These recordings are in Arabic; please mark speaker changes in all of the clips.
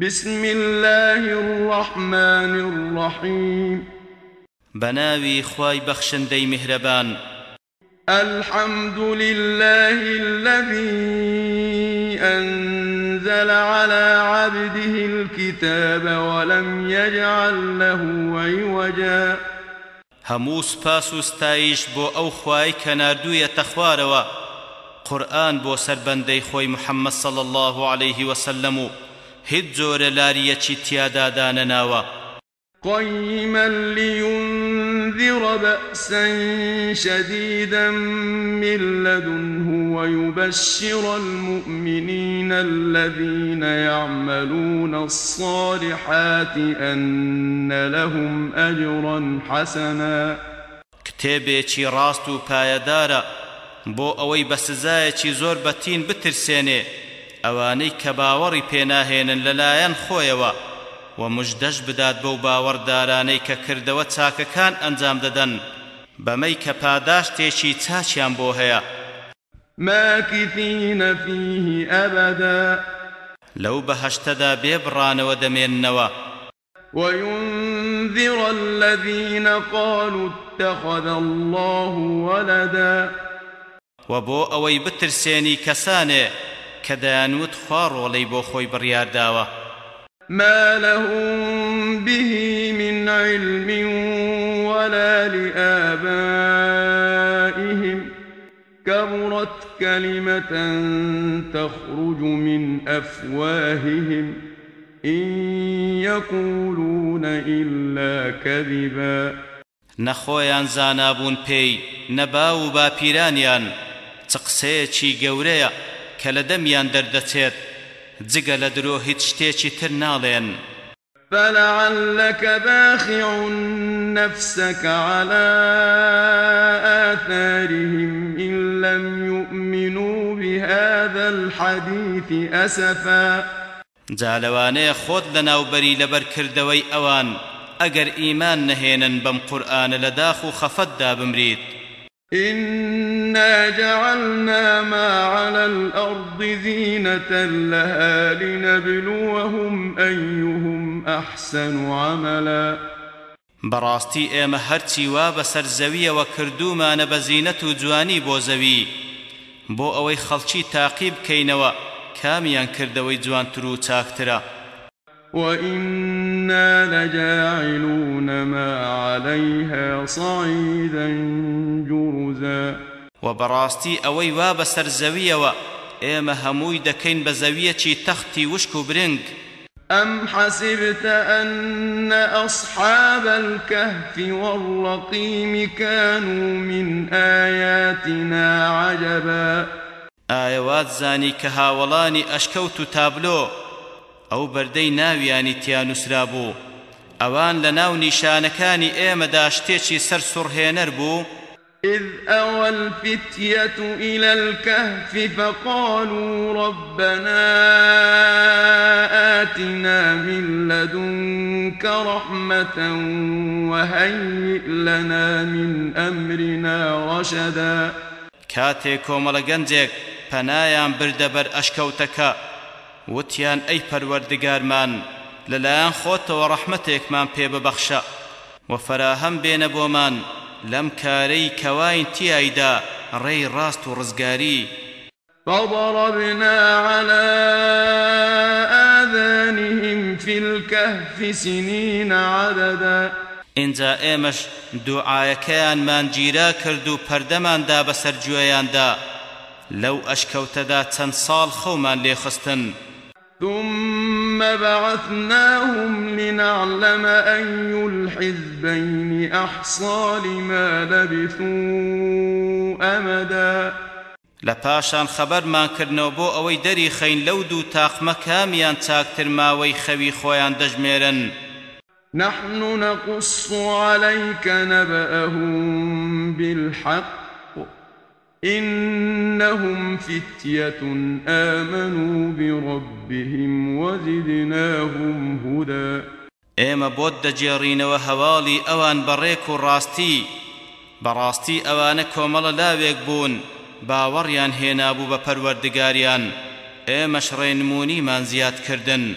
Speaker 1: بسم الله الرحمن الرحيم
Speaker 2: بناوي خواي بخشندي مهربان
Speaker 1: الحمد لله الذي أنزل على عبده الكتاب ولم يجعل له عوجا
Speaker 2: هەموو سپاس و ستایش بۆ ئەو خوای کە ناردوویەتە خوارەوە قورئان بۆ سربەندەی خۆی محەممەد صل الله عليه وسلم و هیچ جۆرە لاریەکی تیادا دانەناوە
Speaker 1: قيما لينذر بأسا شديدا من لدنه ويبشر المؤمنين الذين يعملون الصالحات أن لهم أجرا حسنا.
Speaker 2: کتێبێکی ڕاست و پایەدارە بۆ ئەوەی بە سزایەکی زۆر بەتین بترسێنێ. ئەوانەی کە باوەڕی پێناهێنن لەلایەن خۆیەوە و مژدەش بدات بەو باوەڕدارانەی کە کردەوە چاکەکان ئەنجام دەدەن. بەمەی کە پاداشتێکی چاچیان بۆ هەیە.
Speaker 1: ماكثين فيه أبدا
Speaker 2: لەو بەهەشتەدا بێبڕانەوە دەمێننەوە.
Speaker 1: وينذر الذين قالوا اتخذ الله ولدا.
Speaker 2: وبو ئەوەی بترسێنی کەسانێ کە دەیانوت خوا ڕۆڵەی بۆ خۆی بڕیارداوە.
Speaker 1: ما لهم به من علم ولا لآبائهم كبرت كلمة تخرج من أفواههم إن يقولون إلا كذبا.
Speaker 2: نەخۆیان زانابوون پێی نەبا و باپیرانیان چ قسەیەکی گەورەیە. کە لە دەمیان دەردەچێت؟ جگە لە درۆ هیچ شتێکی تر ناڵێن.
Speaker 1: فلعلك باخع نفسك على آثارهم إن لم يؤمنوا بهذا الحديث أسفا.
Speaker 2: جالوانەیە خۆت لە ناوبەری لەبەرکردەوەی ئەوان ئەگەر ئیمان نەهێنن بەم قورئانە لە داخ و خەفەتدا بمرید
Speaker 1: إنا جعلنا ما على الأرض زينة لها لنبلوهم أيهم أحسن عملا.
Speaker 2: بەڕاستی ئێمە هەرچی وا بەسەر زەویەوە کردومانە بە زیینەت و جوانی بۆ زەوی. بۆ ئەوەی خەڵکی تاقی بکەینەوە کامیان کردەوەی
Speaker 1: وإنا لجاعلون ما عليها صعيدا جرزا.
Speaker 2: وبراستي أوي واب سرزوية ئێمە هەمووی دەکەین بە زەویەکی تەختی وشک و برنگ.
Speaker 1: أم حسبت أن أصحاب الكهف والرقيم كانوا من آياتنا عجبا.
Speaker 2: آيوات زاني كهاولاني أشكوت تابلو ئەو بەردەی ناویانی تیانوسرا بوو ئەوان لە ناو نیشانەکانی ئێمەدا شتێکی سەر سوڕهێنەر بوو.
Speaker 1: إذ أوى الفتية إلى الكهف فقالوا ربنا آتنا من لدنك رحمة وهيئ لنا من أمرنا رشدا.
Speaker 2: كاتي گەنجێک پەنایان بردەبەر ئەشکەوتەکە. وتیان ئەی پەروەردگارمان لەلایەن خۆتەوە ڕەحمەتێکمان پێ ببەخشە. و فەراهەم بێنە بۆمان لەم کارەی کەواین تیایدا ڕێی ڕاست و ڕزگاری.
Speaker 1: فضربنا على آذانهم في الكهف سنين عددا.
Speaker 2: اینجا ئێمەش دوعاەکەیانمان گیرا کرد و پەردەماندا بەسەر گوێیاندا لەو ئەشکەوتەدا چەند ساڵ خەومان لێخستن.
Speaker 1: ثم بعثناهم لنعلم أي الحزبين أحصى لما لبثوا أمدا.
Speaker 2: لپاشان خبرمان کردنەوە بۆ ئەوەی دەری خەین لەو دوو تاقمە کامیان چاکتر ماوەی خەوی خۆیان دەژمێرن.
Speaker 1: نحن نقص عليك نبأهم بالحق إنهم فتية آمنوا بربهم وزدناهم هدى.
Speaker 2: ئێمە بۆت دەجێڕینەوە هەواڵی ئەوان بەڕێک و ڕاستی. بەڕاستی ئەوانە کۆمەڵە لاوێک بوون باوەڕیان هێنابوو بە پەروەردگاریان. ئێمەش ڕێنمونیمان زیاد کردن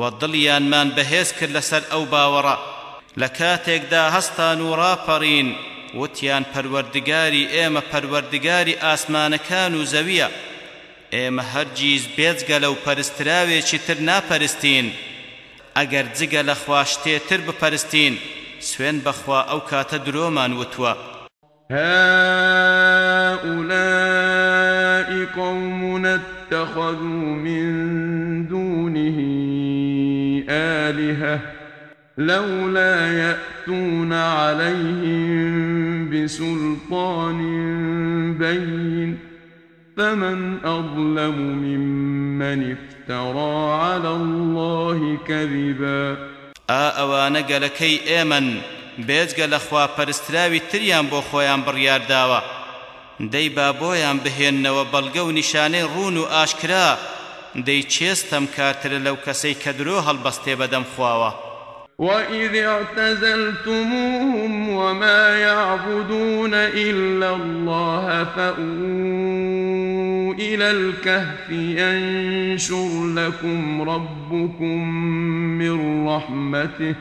Speaker 2: و دڵیانمان بەهێز کرد لەسەر ئەو باوەڕە. لە کاتێکدا هەستان و ڕاپەڕین وتیان پەروەردگاری ئێمە پەروەردگاری ئاسمانەکان و زەویە. ئێمە هەرگیز بێجگە لەو پەرستراوێکی تر ناپەرستین. ئەگەر جگە لە خواشتێتر بپەرستین سوێن بەخوا ئەو کاتە درۆمان وتووە.
Speaker 1: هؤلاء قومنا اتخذوا من دونه آلهة لولا يأتون عليهم بسلطان بين فمن أظلم ممن افترى على الله كذبا
Speaker 2: ئەوانە گەلەکەی ئێمن بێجگە لە خوا پەرستراوی تریان بۆ خۆیان بڕیارداوە دەی با بۆیان بهێننەوە بەڵگە و نیشانەی ڕون و ئاشکرا دەی چێستەم کارترە لەو کەسەی کە درۆ هەڵبەستێ بەدەم خواوە
Speaker 1: وإذ اعتزلتموهم وما يعبدون إلا الله فأووا إلى الكهف ينشر لكم ربكم من رحمته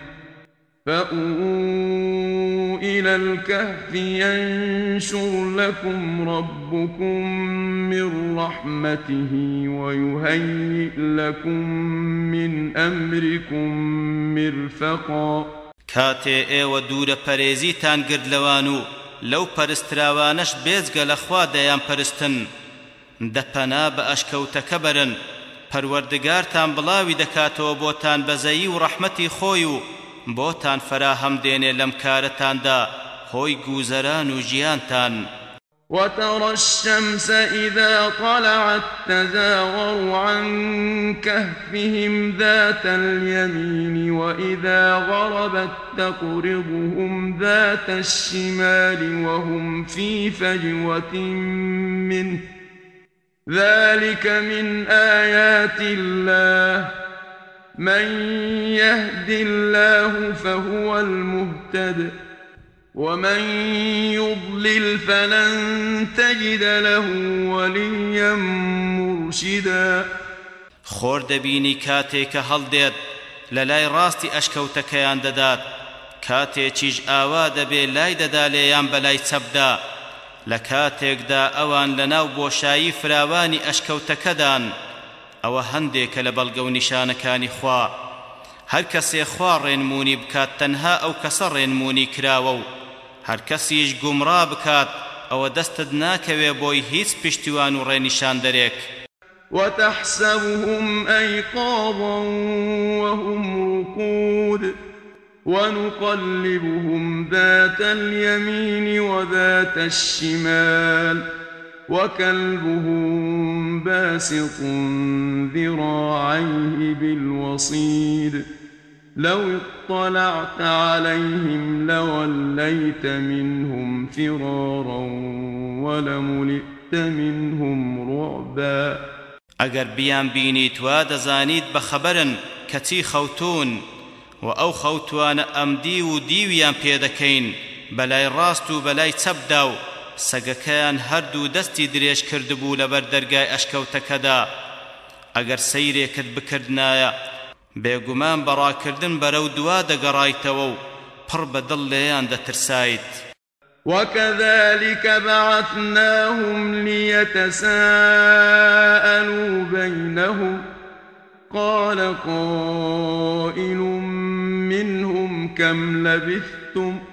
Speaker 1: فأووا إلى الكهف ينشر لكم ربكم من رحمته ويهيئ لكم من أمركم مرفقا
Speaker 2: كاتي ايوە دوورە پەرێزیتان گرد لەوان و لەو پەرستراوانەش بێزگە لەخوا دەیان پەرستن. دەپەنا بە ئەشکەوتەکە بەرن. پەروەردگارتان بڵاوی دەکاتەوە بۆتان بەزەیی و ڕەحمەتی خۆی و بۆتان فراهەم دێنێ لەم کارەتاندا هۆی گوزەران و ژیانتان.
Speaker 1: وترى الشمس إذا طلعت تزاور عن كهفهم ذات اليمين وإذا غربت تقرضهم ذات الشمال وهم في فجوة منه. ذلك من آيات الله. من يهد الله فهو المهتد ومن يضلل فلن تجد له وليا مرشدا.
Speaker 2: خۆر دەبینی کاتێکە هەڵدێت لە لای ڕاستی ئەشکەوتەکەیان دەدات. کاتێکیش ئاوا دەبێ لای دەدا لێیان بەلای چەبدا لە کاتێکدا ئەوان لەناو بۆشایی فراوانی ئەشکەوتەکەدان. ئەوە هەندێکە لە بەڵگە و نیشانەکانی خوا. هەر کەسێ خوا ڕێنمونی بکات تەنها ئەو کەسە ڕێنمونی کراوە و هەر کەسیش گومڕا بکات ئەوە دەستت ناکەوێ بۆی هیچ پشتیوان و ڕێنیشان دەرێک.
Speaker 1: وتحسبهم أيقاظا وهم رقود ونقلبهم ذات اليمين وذات الشمال. وكلبهم باسط ذراعيه بالوصيد. لو اطلعت عليهم لوليت منهم فرارا ولملئت منهم رعبا.
Speaker 2: ئەگەر بیان بینیت وا دەزانیت بە خەبەرن کەچی خەوتون و ئەو خەوتوانە ئەمدی و دیویان پێدەکەین بەلای ڕاست و بەلای چەپدا و سەگەکەیان هەردوو دەستی درێژ کردبوو لەبەر دەرگای ئەشکەوتەکەدا. ئەگەر سەیرێکت بکردنایە بێگومان بەڕاکردن بەرەو دوا دەگەڕایتەوە و پڕ بە دڵ لێیان دەترسایت.
Speaker 1: وكذلك بعثناهم ليتساءلوا بينهم قال قائل منهم كم لبثتم ۖ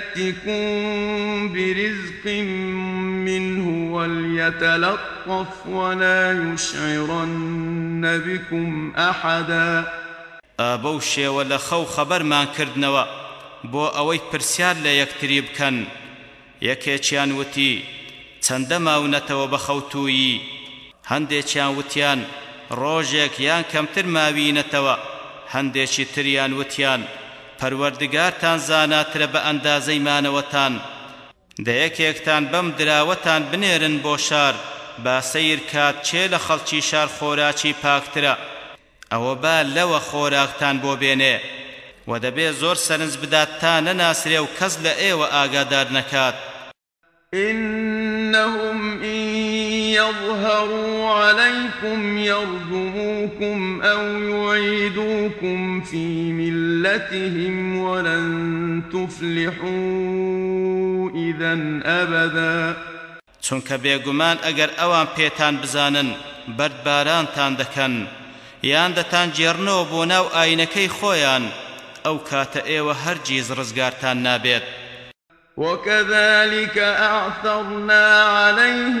Speaker 1: فليأتكم برزق منه وليتلطف ولا يشعرن بكم أحدا.
Speaker 2: ئابە و شێوە لە خەو خەبەرمان کردنەوە بۆ ئەوەی پرسیار لە یەکتری بکەن یەکێکیان وتی چەندە ماونەتەوە بە خەوتوویی هەندێکیان وتیان ڕۆژێک یان کەمتر ماوینەتەوە هەندێکی تریان وتیان پەروەردگارتان زاناترە بە ئەندازەی مانەوەتان. دەیەکێکتان بەم دراوەتان بنێرن بۆ شار با سەیر کات چێ لە خەڵکی شار خۆراکی پاکترە. ئەوە با لەوە خۆراکتان بۆ بێنێ. و دەبێ زۆر سەرنج بدات تا نەناسرێ و کەس لە ئێوە ئاگادار نەکات.
Speaker 1: إنهم إن يظهروا عليكم يرجموكم أو يعيدوكم في ملتهم ولن تفلحوا إذا أبدا.
Speaker 2: چونکە بێگومان ئەگەر ئەوان پێتان بزانن بەردبارانتان دەکەن. یان دەتان جێڕنەوە بۆ ناو ئاینەکەی خۆیان ئەو کاتە ئێوە هەرگیز ڕزگارتان نابێت.
Speaker 1: وكذلك أعثرنا عليهم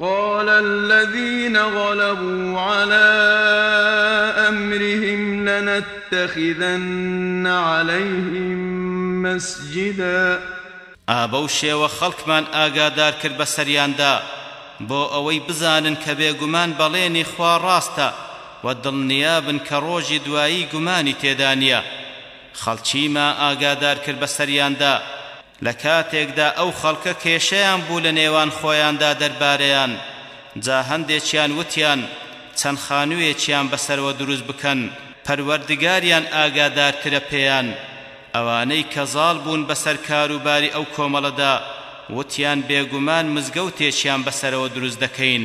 Speaker 1: قال الذين غلبوا على أمرهم لنتخذن عليهم مسجدا.
Speaker 2: ئابە و شێوە خەڵکمان ئاگادار کرد بە سەریاندا بۆ ئەوەی بزانن کە بێگومان بەڵێنی خوا ڕاستە و دڵنیابن کە ڕۆژی دوایی گومانی تێدا نییە خەڵچیما ئاگادار لە کاتێکدا ئەو خەڵکە کێشەیان بوو لە نێوان خۆیاندا دەربارەیان. جا هەندێکیان وتیان چەند خانوویەکیان بەسەرەوە دروست بکەن. پەروەردگاریان ئاگادارترە پێیان. ئەوانەی کە زاڵ بوون بەسەر کاروباری ئەو کۆمەڵەدا وتیان بێگومان مزگەوتێکیان بەسەرەوە دروست دەکەین.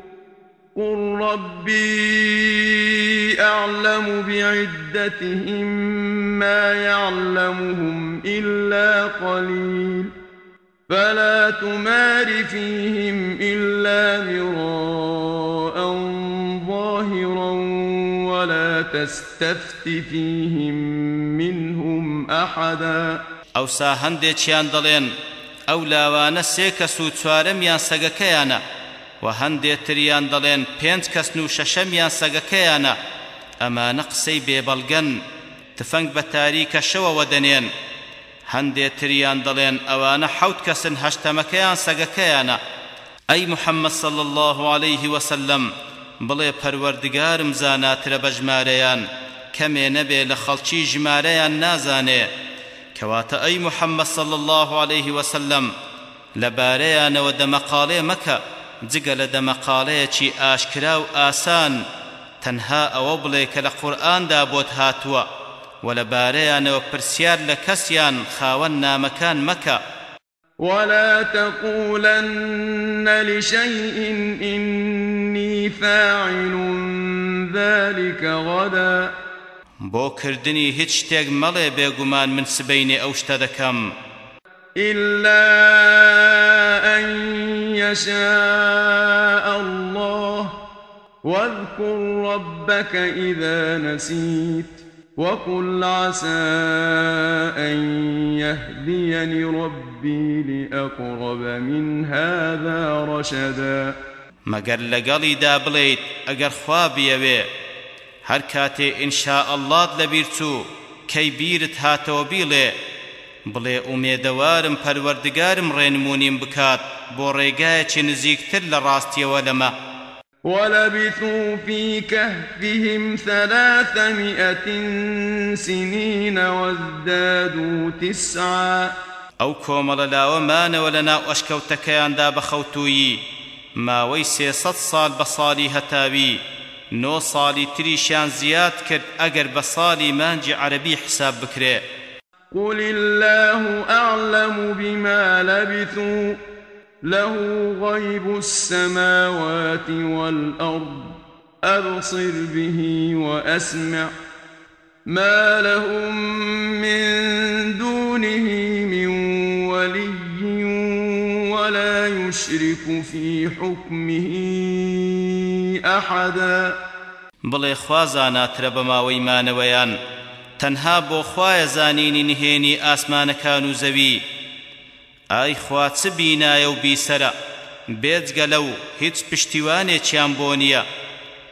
Speaker 1: قل ربي أعلم بعدتهم ما يعلمهم إلا قليل فلا تمار فيهم إلا مراء ظاهرا ولا تستفت فيهم منهم أحدا
Speaker 2: أو ساهندێکیان چياندلين أو لاوانە سێ کەس و چوارەمیان و هەندێک تریان دەڵێن پێنج کەسن و شەشەمیان سەگەکەیانە ئەمانە قسەی بێبەڵگەن تفەنگ بە تاریکە شەوەوە دەنێن هەندێک تریان دەڵێن ئەوانە حەوت کەسن هەشتەمەکەیان سەگەکەیانە ئەی محەممەد صل الله عليه وسلم بڵێ پەروەردگارم زاناترە بە ژمارەیان کەمێ نەبێ لە خەڵکی ژمارەیان نازانێ کەواتە ئەی الله عليه وسلم لەبارەیانەوە دەمەقالێ مەکە جگە لە دەمەقالەیەکی ئاشکرا و ئاسان تەنها ئەوە بڵێ کە لە قورئاندا بۆت هاتووە و لەبارەیانەوە پرسیار لە کەسیان خاوەن نامەکان مەکە.
Speaker 1: ولا تقولن لشيء إني فاعل ذلك غدا.
Speaker 2: بۆ کردنی هیچ شتێک مەڵێ بێگومان من سبەینێ ئەو شتە دەکەم.
Speaker 1: إلا أن يشاء الله واذكر ربك إذا نسيت وقل عسى أن يهديني ربي لأقرب من هذا رشدا
Speaker 2: مەگەر لەگەڵیدا بڵێیت ئەگەر خوا بیەوێ هەر کاتێ ئینشاء ئەڵڵات لەبیر چوو کەی بیرت هاتەوە بیڵێ بڵێ ئومێدەوارم پەروەردگارم ڕێنمونیم بکات بۆ ڕێگایەکی نزیکتر لە ڕاستیەوە لەمە.
Speaker 1: ولبثوا في كهفهم ثلاثمائة سنين وازدادوا تسعا.
Speaker 2: ئەو کۆمەڵە لاوانە لە ناو ئەشکەوتەکەیاندا بە خەوتوویی مانەوە سێ سەد ساڵ بە ساڵی هەتاوی نۆ ساڵی تریشیان زیاد کرد ئەگەر بە ساڵی مانگی عەرەبی حساب بکرێ
Speaker 1: قل الله أعلم بما لبثوا له غيب السماوات والأرض أبصر به وأسمع ما لهم من دونه من ولي ولا يشرك في حكمه أحدا
Speaker 2: بڵێ خوازاناترە بە ماوەی مانەوەیان تەنها بۆ خوایە زانینی نهێنی ئاسمانەکان و زەوی. ئای خوا چ بینایە و بیسەرە؟ بێجگە لەو هیچ پشتیوانێکیان بۆ نییە.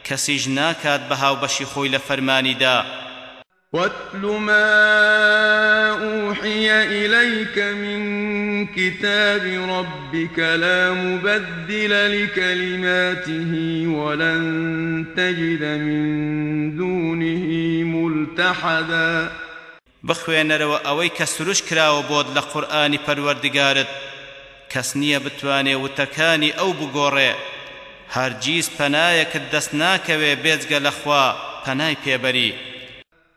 Speaker 2: کەسیش ناکات بە هاوبەشی خۆی لە فەرمانیدا.
Speaker 1: واتل ما أوحي إليك من كتاب ربك لا مبدل لكلماته ولن تجد من دونه ملتحدا
Speaker 2: بخوێنەرەوە ئەوەی کە سروش کراوە بۆت لە قورئانی پەروەردگارت. کەس نییە بتوانێ وتەکانی ئەو بگۆڕێ. هەرگیز پەنایەکت دەست ناکەوێ پێبەری.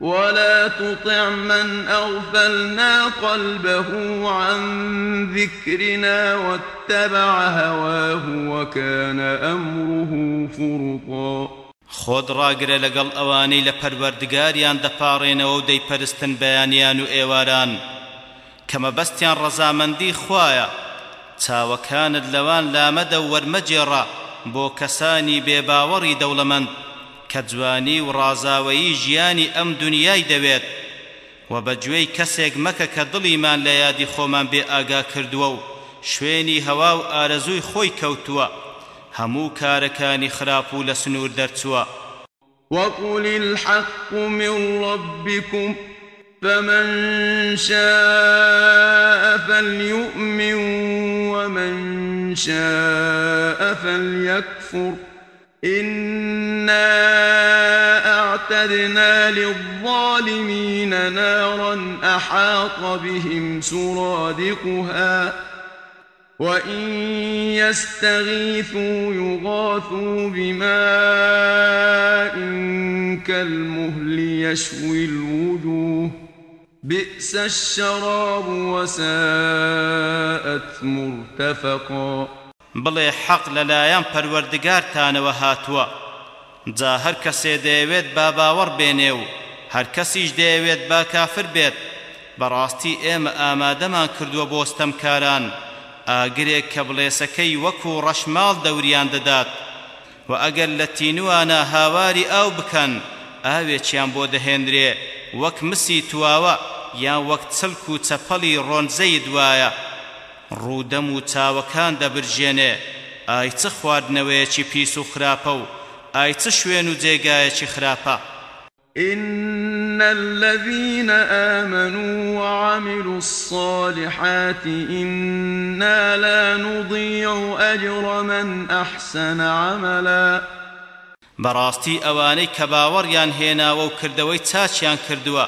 Speaker 1: ولا تطع من أغفلنا قلبه عن ذكرنا واتبع هواه وكان أمره فرطا.
Speaker 2: خۆت ڕاگرە لەگەڵ ئەوانەی لە پەروەردگاریان دەپاڕێنەوە و دەیپەرستن بەیانیان و ئێواران. کەمە بەستیان ڕەزامەندی خوایە. چاوەکانت لەوان لامەدە وەرمەجێڕە بۆ کەسانی بێباوەڕی دەوڵەمەند. کە جوانی و ڕازاوەیی ژیانی ئەم دنیای دەوێت و بەگوێی کەسێک مەکە کە دڵیمان لە یادی خۆمان بێ ئاگا کردووە و شوێنی هەوا و ئارەزووی خۆی کەوتووە. هەموو کارەکانی خراپ و لە سنوور دەرچووە.
Speaker 1: وقل الحق من ربكم فمن شاء فليؤمن ومن شاء فليكفر إنا أعتدنا للظالمين نارا أحاط بهم سرادقها وإن يستغيثوا يغاثوا بماء كالمهل يشوي الوجوه بئس الشراب وساءت مرتفقا
Speaker 2: بڵێ حەق لەلایەن پەروەردگارتانەوە هاتووە جا هەر کەسێ دەیەوێت با باوەڕ بێنێ و هەر کەسیش دەیەوێت با کافر بێت. بەڕاستی ئێمە ئامادەمان کردووە بۆ ستەمکاران. ئاگرێک کە بڵێسەکەی وەکو ڕەشماڵ دەوریان دەدات. و ئەگەر لە تینوانە هاواری ئاو بکەن ئاوێکیان بۆ دەهێنرێ وەک مسی تواوە یان وەک چلک و چەپەڵی ڕۆنزەی دوایە. ڕوودەم و چاوەکان دەبرژێنێ. ئای چ خواردنەوەیەکی پیس و خراپە و ئای چ شوێن و جێگایەکی خراپە؟
Speaker 1: إن الذين آمنوا وعملوا الصالحات إنا لا نضيع أجر من أحسن عملا.
Speaker 2: براستي أواني كباوريان هنا وكردوي تاچيان كردوا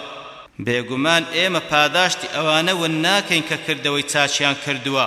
Speaker 2: بيقمان إيما پاداشت أوانا وناكين ككردوي تاچيان كردوا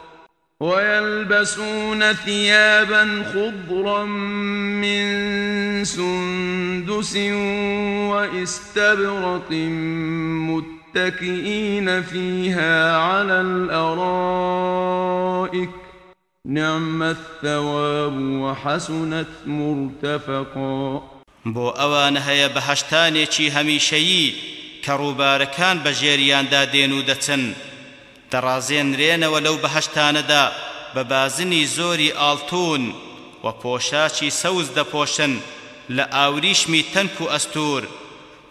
Speaker 1: ويلبسون ثيابا خضرا من سندس واستبرق متكئين فيها على الأرائك. نعم الثواب وحسنت مرتفقا.
Speaker 2: بۆ ئەوان هەیە بەهشتانێکی هەمیشەیی کە ڕووبارەکان بە ژێریاندا دێن و دەچن. دەڕازێنرێنەوە لەو بەهشتانەدا بە بازنی زۆری ئاڵتون و پۆشاچی سەوز دەپۆشن لە ئاوریشمی تەنک و ئەستور.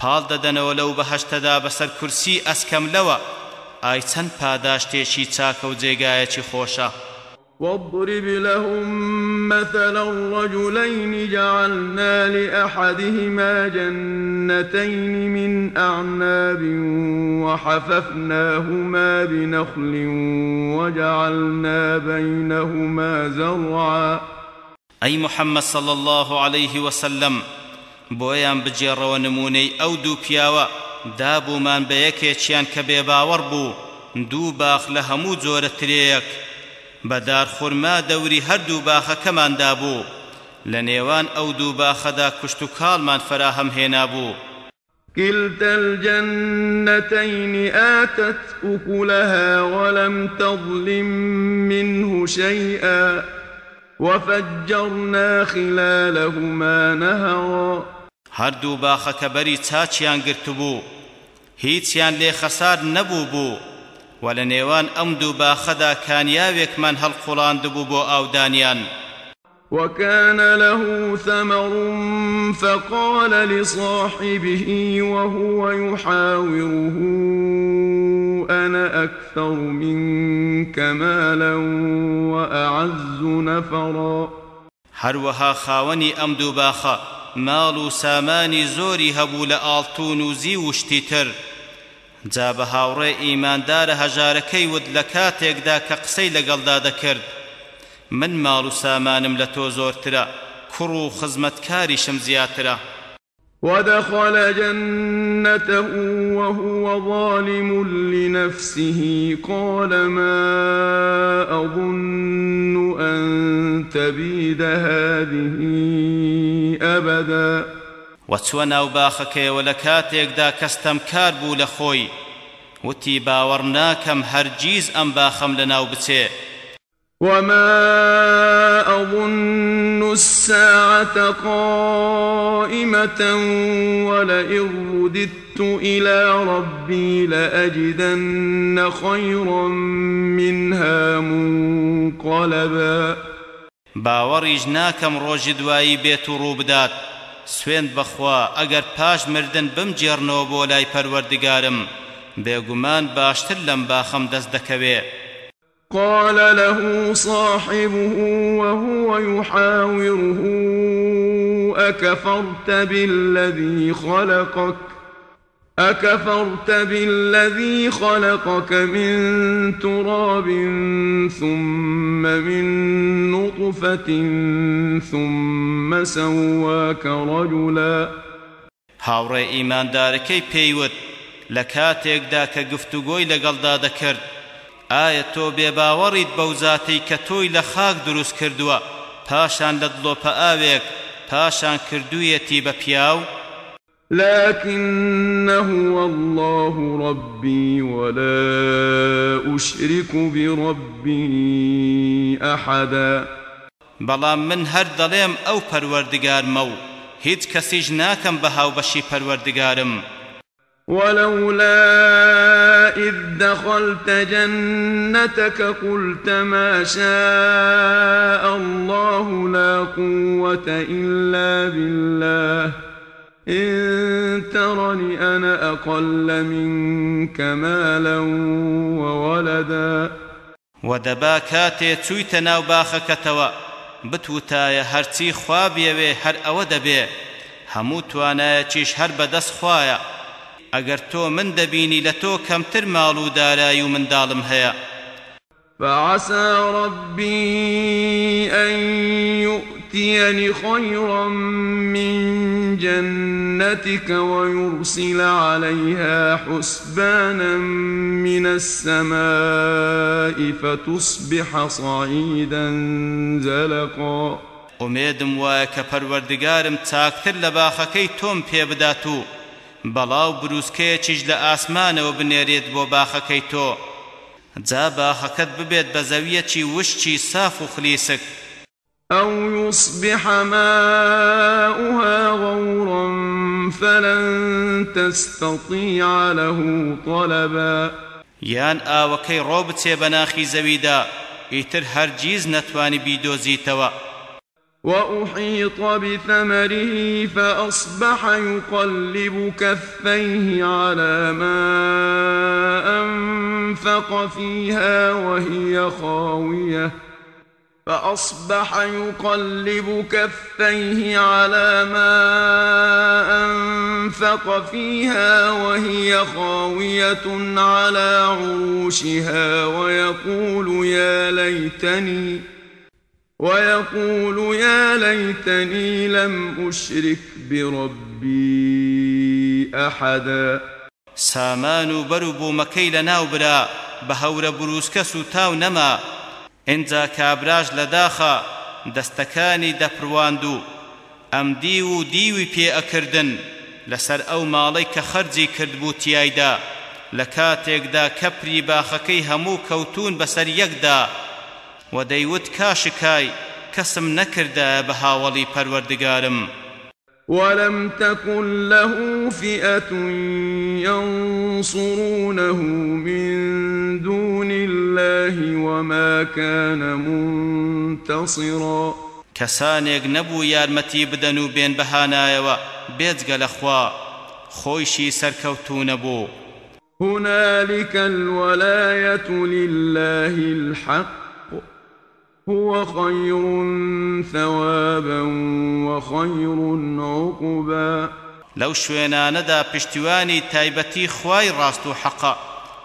Speaker 2: پاڵ دەدەنەوە لەو بەهشتەدا بەسەر کورسی ئەسکەملەوە ئای چەند پاداشتێکی چاکە و جێگایەکی خۆشە.
Speaker 1: واضرب لهم مثلا الرجلين جعلنا لأحدهما جنتين من أعناب وحففناهما بنخل وجعلنا بينهما زرعا.
Speaker 2: أي محمد صلى الله عليه وسلم بۆیان بجێڕەوە نمونەی ئەو دوو پیاوە دابوومان بە یەکێکیان کە بێباوەڕ بوو باخ لە هەموو بەدار خورما دەوری هەردوو باخەکەماندا بوو لە نێوان ئەو دوو باخەدا کوشت و کاڵمان فراهەم هێنا بوو.
Speaker 1: كلتا الجنتين آتت أكلها ولم تظلم منه شيئا وفجرنا خلالهما نهرا.
Speaker 2: هەردوو باخەکە بەری چاچیان گرتبوو هیچیان لێ خەسار نەبوو بوو. و لە نێوان ئەم دوو باخەدا کانیاوێکمان هەڵقوڵاندبوو بۆ ئاودانیان
Speaker 1: وكان له ثمر فقال لصاحبه وهو يحاوره أنا أكثر منك مالا وأعز نفرا.
Speaker 2: هروها خاوني أم دوباخا مالو ساماني زوري هبو لآلتون وزي وشتيتر جا بە هاوڕێ ئیماندارە هەژارەکەی ود لە کاتێکدا کە قسەی لەگەڵدا دەکرد. من ماڵ و سامانم لە تۆ زۆرترە کوڕ و خزمەتکاریشم زیاترە.
Speaker 1: ودخل جنته وهو ظالم لنفسه قال ما أظن أن تبيد هذه أبدا
Speaker 2: وچوە ناو باخەکەیەوە لە کاتێکدا کەستەمکار بوو لە خۆی. وتی باوەڕ ناکەم هەرگیز ئەم باخەم لە ناو بچێ.
Speaker 1: وما أظن الساعة قائمة ولئن رددت إلى ربي لأجدن خيرا منها منقلبا.
Speaker 2: باوەڕیش ناکەم ڕۆژی دوایی بێت و ڕوو بدات. سوێن بەخوا ئەگەر پاش مردن بمجێڕنەوە بۆ لای پەروەردگارم بێگومان باشتر لەم باخەم دەست دەکەوێ.
Speaker 1: قال له صاحبه وهو يحاوره أكفرت بالذي خلقك؟ أكفرت بالذي خلقك من تراب ثم من نطفة ثم سواك رجلا.
Speaker 2: هاوڕێ ئیماندارەکەی پێیوت لە کاتێکدا کە گفتوگۆی لەگەڵدا دەکرد. ئایا تۆ بێباوەڕیت بەو زاتەی کە تۆی لە خاک دروست پاشان لە دڵۆپە ئاوێک پاشان کردوویەتی بە
Speaker 1: لكنه الله ربي ولا أشرك بربي أحدا.
Speaker 2: بەڵام من هەر دەڵێم ئەو پەروەردگارمە و هیچ کەسیش ناکەم بە هاوبەشی پەروەردگارم.
Speaker 1: ولولا إذ دخلت جنتك قلت ما شاء الله لا قوة إلا بالله. إن ترني أنا أقل منك مالا وولدا.
Speaker 2: ودبا كاتي تشويت ناو باخكتوا بتوتايە هەرچی خوا بێوێ هەر ئەوە دەبێ هەموو توانایەکیش هەر بەدەست خوایە ئەگەر تۆ من دەبینی لە تۆ کەمتر ماڵ و دارایی و منداڵم هەیە
Speaker 1: فعسى ربي أن يؤتيني خيرا من جنتك ويرسل عليها حسبانا من السماء فتصبح صعيدا زلقا
Speaker 2: ئومێدم وایە کە پەروەردگارم چاکتر لە باخەکەی تۆم پێ بدات و بەڵاو بروسکەیەکیش لە ئاسمانەوە بنێرێت بۆ باخەکەی تۆ. جا باخەکەت ببێت بە زەویەکی وشتی صاف و خلیسک.
Speaker 1: أو يصبح ماؤها غورا فلن تستطيع له طلبا.
Speaker 2: یان ئاوەکەی ڕۆ بچێ بە ناخی زەویدا ئیتر هەرگیز نەتوانی بیدۆزیتەوە.
Speaker 1: وأحيط بثمره فأصبح يقلب كفيه على ما أنفق فيها وهي خاوية. فأصبح يقلب كفيه على ما أنفق فيها وهي خاوية على عروشها ويقول يا ليتني ويقول يا ليتني لم أشرك بربي أحدا.
Speaker 2: سامان و بەر و بوومەکەی لە ناو برا بە هەورە بروسکە سووتاو نەما ئینجا کابراژ لە داخە دەستەکانی دەپڕواند و ئەم دی و دیوی پێ ئەکردن لەسەر ئەو ماڵەی کە خەرجی کردبوو تیایدا. لە کاتێکدا کەپری باخەکەی هەموو کەوتون بەسەر یەکدا. و دەیوت کاشکای کەسم نەکردە بە هاوڵی پەروەردگارم.
Speaker 1: ولم تكن له فئة ينصرونه من دون الله وما كان منتصرا.
Speaker 2: کەسانێک نەبوو یارمەتی بدەن و بێن بەهانایەوە بێجگە لەخوا خۆیشی سەرکەوتوو نەبوو.
Speaker 1: هنالك الولاية لله الحق. هو خير ثوابا وخير عقبا.
Speaker 2: لەو شوێنانەدا پشتیوانی تایبەتی خوای ڕاست و حەقا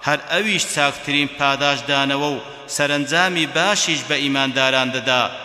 Speaker 2: هەر ئەویش چاکترین پاداشدانەوە و سەرنجامی باشیش بە ئیمانداران دەدا.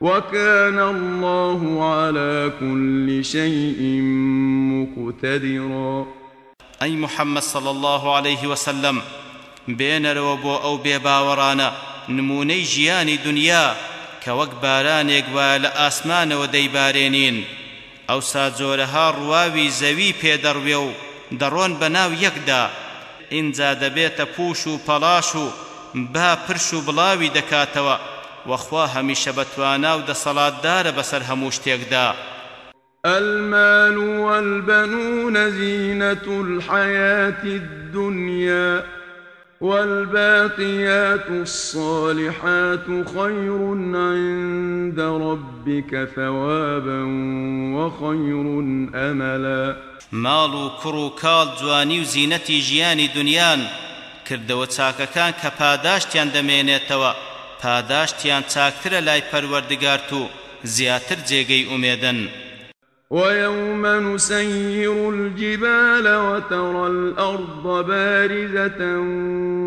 Speaker 1: وكان الله على كل شيء مقتدرا.
Speaker 2: أي محمد صلى الله عليه وسلم بينروا بو أو بێباوەڕانە نمونەی ژیانی دنیا کە وەک بارانێک وایە لە ئاسمانەوە دەیبارێنین ئەوسا جۆرەها ڕواوی زەوی پێدەڕوێ و دەڕۆن بە ناو یەکدا ئینجا دەبێتە پوش و پەلاش و با پرش و بڵاوی دەکاتەوە وەخوا هەمیشە بەتوانا و دەسەڵاتدارە بەسەر هەموو شتێکدا
Speaker 1: المال والبنون زينة الحياة الدنيا والباقيات الصالحات خير عند ربك ثوابا وخير أملا.
Speaker 2: ماڵ و کوڕ و کاڵ جوانی و زینەتی ژیانی دنیان کردەوە چاکەکان کە پاداشتیان دەمێنێتەوە پاداشتیان چاکترە لای پەروەردگار و زیاتر جێگەی ئومێدن.
Speaker 1: ويوم نسير الجبال وترى الأرض بارزة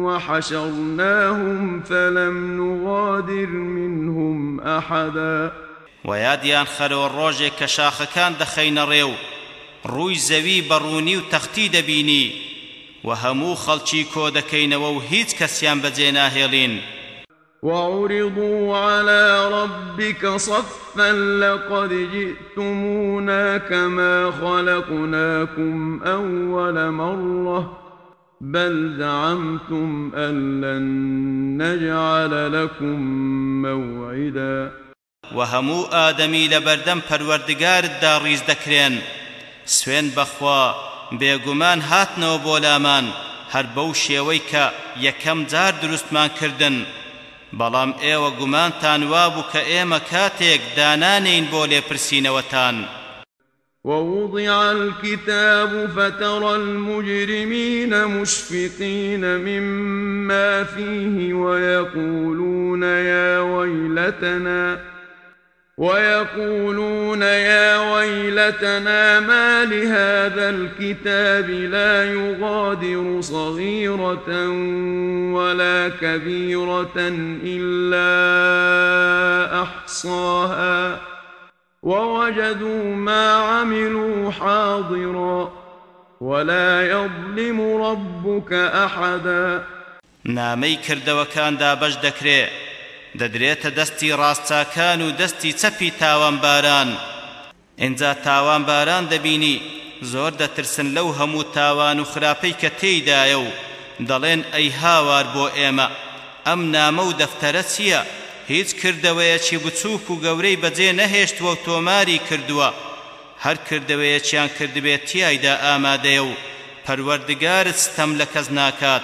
Speaker 1: وحشرناهم فلم نغادر منهم أحدا.
Speaker 2: وياديان خەرەوە ڕۆژێک کە شاخەکان دەخەینە ڕێو ڕووی زەوی بەڕوونی و تەختی دەبینی. و هەموو خەڵکی کۆ دەکەینەوە
Speaker 1: وعرضوا على ربك صفا لقد جئتمونا كما خلقناكم أول مرة بل زعمتم أن لن نجعل لكم موعدا.
Speaker 2: وهمو آدمي لبردم پروردگار دا ریز دەکرێن سوێن بەخوا بێگومان هاتنەوە بۆ لامان. هەر بەو شێوەی کە جار دروستمان کردن. بەڵام ئێوە گومانتان وابوو کە ئێمە کاتێک دانانین بۆ لێپرسینەوەتان.
Speaker 1: ووضع الكتاب فترى المجرمين مشفقين مما فيه ويقولون يا ويلتنا ويقولون يا ويلتنا ما لهذا الكتاب لا يغادر صغيرة ولا كبيرة إلا أحصاها ووجدوا ما عملوا حاضرا ولا يظلم ربك أحدا
Speaker 2: نامەی کردەوەکاندا بەش دەکرێت دەدرێتە دەستی ڕاستچاکان و دەستی چەپی تاوانباران. ئینجا تاوانباران دەبینی زۆر دەترسن لەو هەموو تاوان و خراپەی کە تێیدایە و دەڵێن ئەی هاوار بۆ ئێمە. ئەم نامە و دەفتەرە چییە؟ هیچ کردەوەیەکی بچووک و گەورەی بەجێ نەهێشتووە و تۆماری کردووە. هەر کردەوەیەکیان کردبێت تیایدا ئامادەیە و پەروەردگارت ستەم لە کەس ناکات.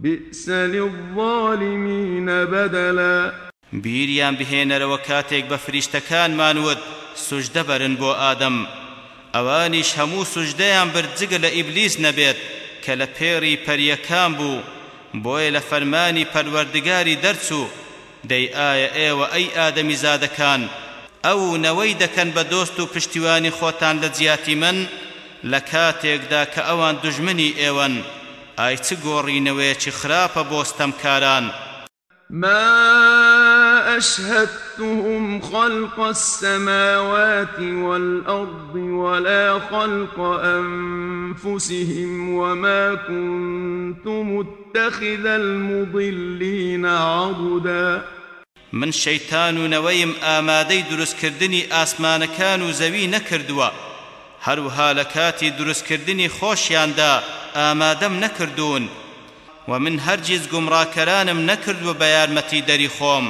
Speaker 1: بئس للظالمين بدلا.
Speaker 2: بیریان بهێنەرەوە کاتێک بە فریشتەکانمان وت سوژدە بەرن بۆ ئادەم. ئەوانیش هەموو سوژدەیان بردجگە لە ئیبلیس نەبێت کە لە پێڕی پەریەکان بوو. بۆیە لە فەرمانی پەروەردگاری دەرچوو دەی ئایە ئێوە ئەی ئادەمی زادەکان. ئەو نەوەی دەکەن بە دۆست و پشتیوانی خۆتان لە جیاتی من لە کاتێکدا کە ئەوان دژمنی ئێوەن. ئای چ گۆڕینەوەیەکی خراپە بۆستەمکاران
Speaker 1: ما أشهدتهم خلق السماوات والأرض ولا خلق أنفسهم وما كنت متخذ المضلين عضدا.
Speaker 2: من شەیتان و نەوەیم ئامادەی دروستکردنی ئاسمانەکان و زەوی نەکردووە. هەروها لە کاتی دروستکردنی خۆشیاندا ئامادەم نەکردوون و من هەرگیز گومڕاکەرانم نەکرد و بە یارمەتی دەری خۆم.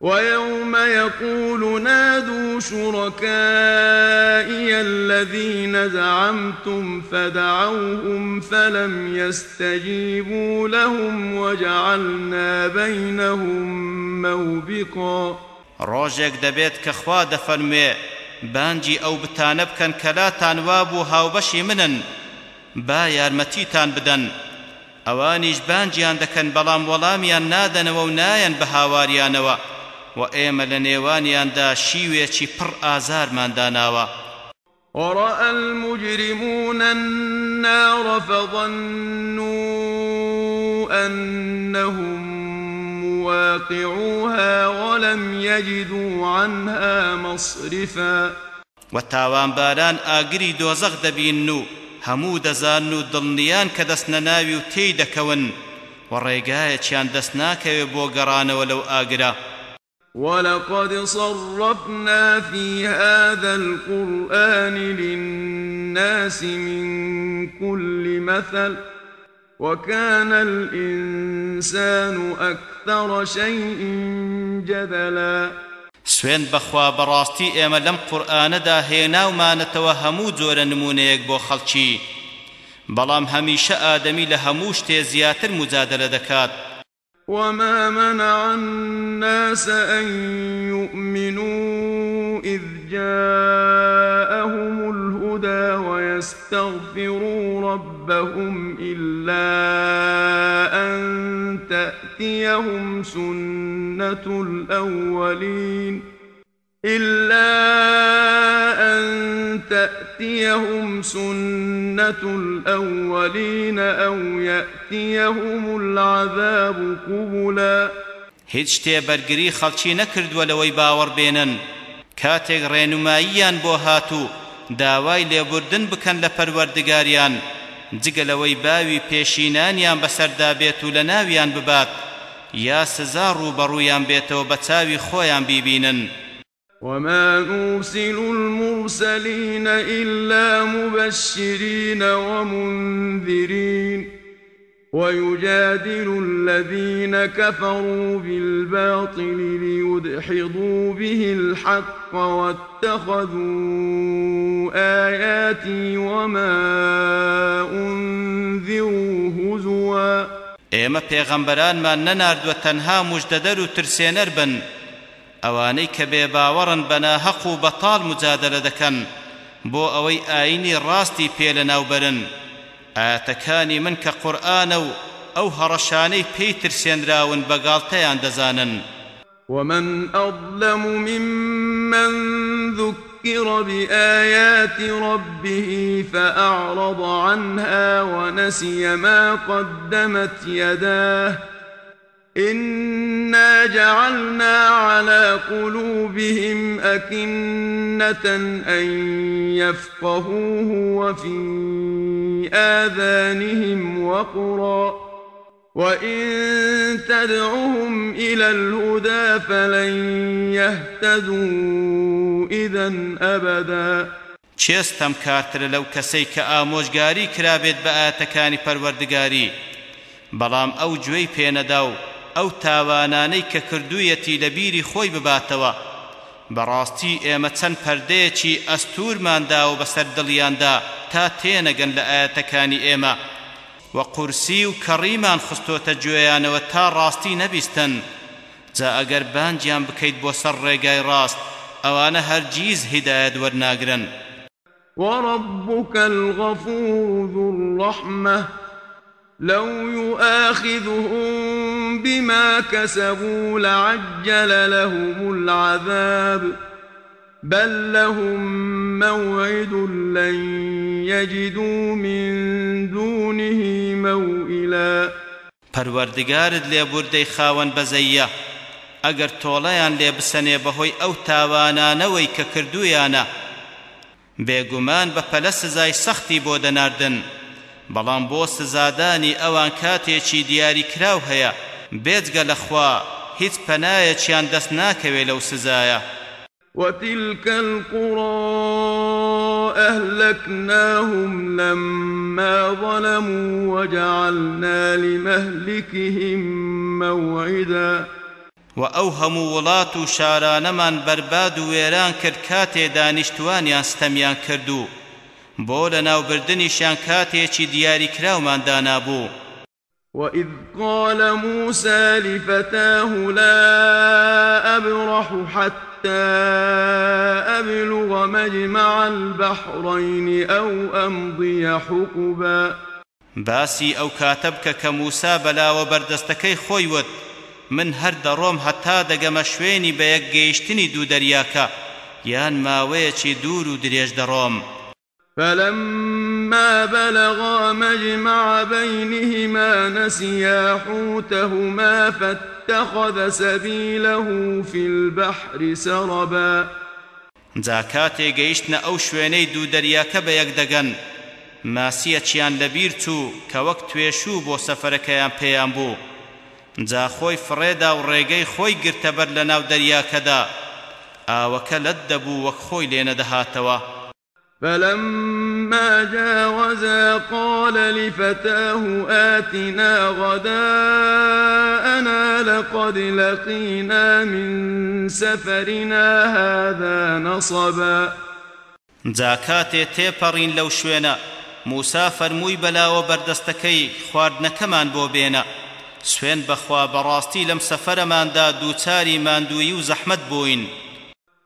Speaker 1: ويوم يقول نادوا شركائي الذين زعمتم فدعوهم فلم يستجيبوا لهم وجعلنا بينهم موبقا.
Speaker 2: ڕۆژێک دەبێت کە خوا دەفەرمێ بانجی ئەو بتانە بکەن کە لاتان وابوو هاوبەشی منن با یارمەتیتان بدەن. ئەوانیش بانجیان دەکەن بەڵام وەڵامیان نادەنەوە و نایەن بە هاواریانەوە و ئێمە لە نێوانیاندا شیوێکی پڕ ئازارمانداناوە.
Speaker 1: ورأى المجرمون النار فظنوا أنهم مواقعوها ولم يجدوا عنها مصرفا.
Speaker 2: وتاوان باران آگری دوزخ دبینو هەموو دەزان و دڵنیان کە دەستنە ناوی و تێی دەکەون و ڕێگایەکیان دەست ناکەوێت بۆ گەڕانەوە لەو ئاگرا
Speaker 1: ولقد صرفنا في هذا القرآن للناس من كل مثل وكان الإنسان أكثر شيء جدلا
Speaker 2: سوێن بەخوا بەڕاستی ئێمە لەم قورئانەدا هێناومانەتەوە هەموو جۆرە نمونەیەک بۆ خەڵکی. بەڵام هەمیشە ئادەمی لە هەموو شتێ زیاتر مجادلە دەکات.
Speaker 1: وما منع الناس أن يؤمنوا إذ جاءهم الهدى ويستغفروا ربهم إلا أن تأتيهم سنة الأولين إلا أن تأتيهم سنة الأولين أو يأتيهم العذاب قبلا.
Speaker 2: هیچ شتێ بەرگری خەڵکی نەکردووە لەوەی باوەڕ بێنن. کاتێک ڕێنماییان بۆ هاتوو داوای لێبوردن بکەن لە پەروەردگاریان. جگە لەوەی باوی پێشینانیان بەسەردا بێت و لە ناویان ببات. یا سزا ڕوبەڕوویان بێتەوە بە چاوی خۆیان بیبینن.
Speaker 1: وما نرسل المرسلين إلا مبشرين ومنذرين ويجادل الذين كفروا بالباطل ليدحضوا به الحق واتخذوا آياتي وما أنذروا هزوا.
Speaker 2: ئێمە پێغەمبەرانمان نەناردووە تەنها مژدەدەر و ترسێنەر بن. ئەوانەی کە بێباوەڕن بەناهەق و بەتاڵ مجادلە دەکەن بۆ ئەوەی ئاینی ڕاستی پێ لە ناوبەرن ئاەتەکانی من کە قورئانە و ئەو هەڕەشانەی پێی ترسێنراون
Speaker 1: ومن أظلم ممن ذكر بآيات ربه فأعرض عنها ونسي ما قدمت يداه إنا جعلنا على قلوبهم أكنة أن يفقهوه وفي آذانهم وقرا وإن تدعهم إلى الهدى فلن يهتدوا إذا أبدا
Speaker 2: چێستەم کارترە لەو کەسەی کە ئامۆژگاری کرابێت بە ئاتەکانی پەروەردگاری؟ بەڵام ئەو گوێی پێنەدا ئەو تاوانانەی کە کردوویەتی لە بیری خۆی بباتەوە. بەڕاستی ئێمە چەند پەردەیەکی ئەستورماندا و بەسەر دڵیاندا تا تێنەگەن لە ئاەتەکانی ئێمە. و قورسی و کەڕیمان خستۆتە گوێیانەوە تا ڕاستی نەبیستن. جا ئەگەر بانجیان بکەیت بۆ سەر ڕێگای ڕاست ئەوانە هەرگیز هیدایەت وەرناگرن.
Speaker 1: وربك الغفور ذو الرحمة لو يؤاخذهم بما كسبوا لعجل لهم العذاب بل لهم موعد لن يجدوا من دونه موئلا
Speaker 2: پەروەردگارت لێبوردەی خاوەن بەزەیە. ئەگەر تۆڵەیان لێ بسەنێ بەهۆی ئەو تاوانانەوەی کە کردویانە بێگومان بە پەلە سزای سەختی بۆ دەناردن بەڵام بۆ سزادانی کاتێکی دیاری کراو هەیە. بێجگە لەخوا هیچ پەنایەکیان دەست ناکەوێ لەو سزایە.
Speaker 1: وتلك القرى أهلكناهم لما ظلموا وجعلنا لمهلكهم موعدا.
Speaker 2: وأوهم ولات شارانمان برباد ويران كرد كاتي دانشتوانيان ستميان كردو بۆ لە ناوبردنیشیان کاتێکی دیاریکراومان دانابوو
Speaker 1: وإذ قال موسى لفتاه لا أبرح حتى أبلغ مجمع البحرين أو أمضي حقبا.
Speaker 2: باسی ئەو کاتە بکە کە موسا بەلاوە بەردەستەکەی خۆی وت من هەر دەڕۆم هەتا دەگەمە شوێنی بە یەک گەیشتنی دوو دەریاکە یان ماوەیەکی دوور و درێژ دەڕۆم.
Speaker 1: فلما بلغا مجمع بينهما نسيا حوتهما فاتخذ سبيله في البحر سربا.
Speaker 2: جا کاتێ گەیشتنە ئەو شوێنەی دوو دەریاکە بە یەک دەگەن. ماسیەکیان لەبیر چوو کە وەک توێشوو بۆ سەفەرەکەیان پێیان بوو. جا خۆی فڕێدا و ڕێگەی خۆی گرتەبەر لە ناو دەریاکەدا. ئاوەکە لەت دەبوو وەک خۆی لێنە دەهاتەوە
Speaker 1: فلما جاوزا قال لفتاه آتنا غداءنا لقد لقينا من سفرنا هذا نصبا.
Speaker 2: جاکاتێ تێپەڕین لەو شوێنە. موسا فەرمووی بەلاوە بەردەستەکەی خواردنەکەمان بۆ بێنە. سوێن بەخوا بەڕاستی لەم سەفەرەماندا دووچاری ماندووی و زەحمەت بووین.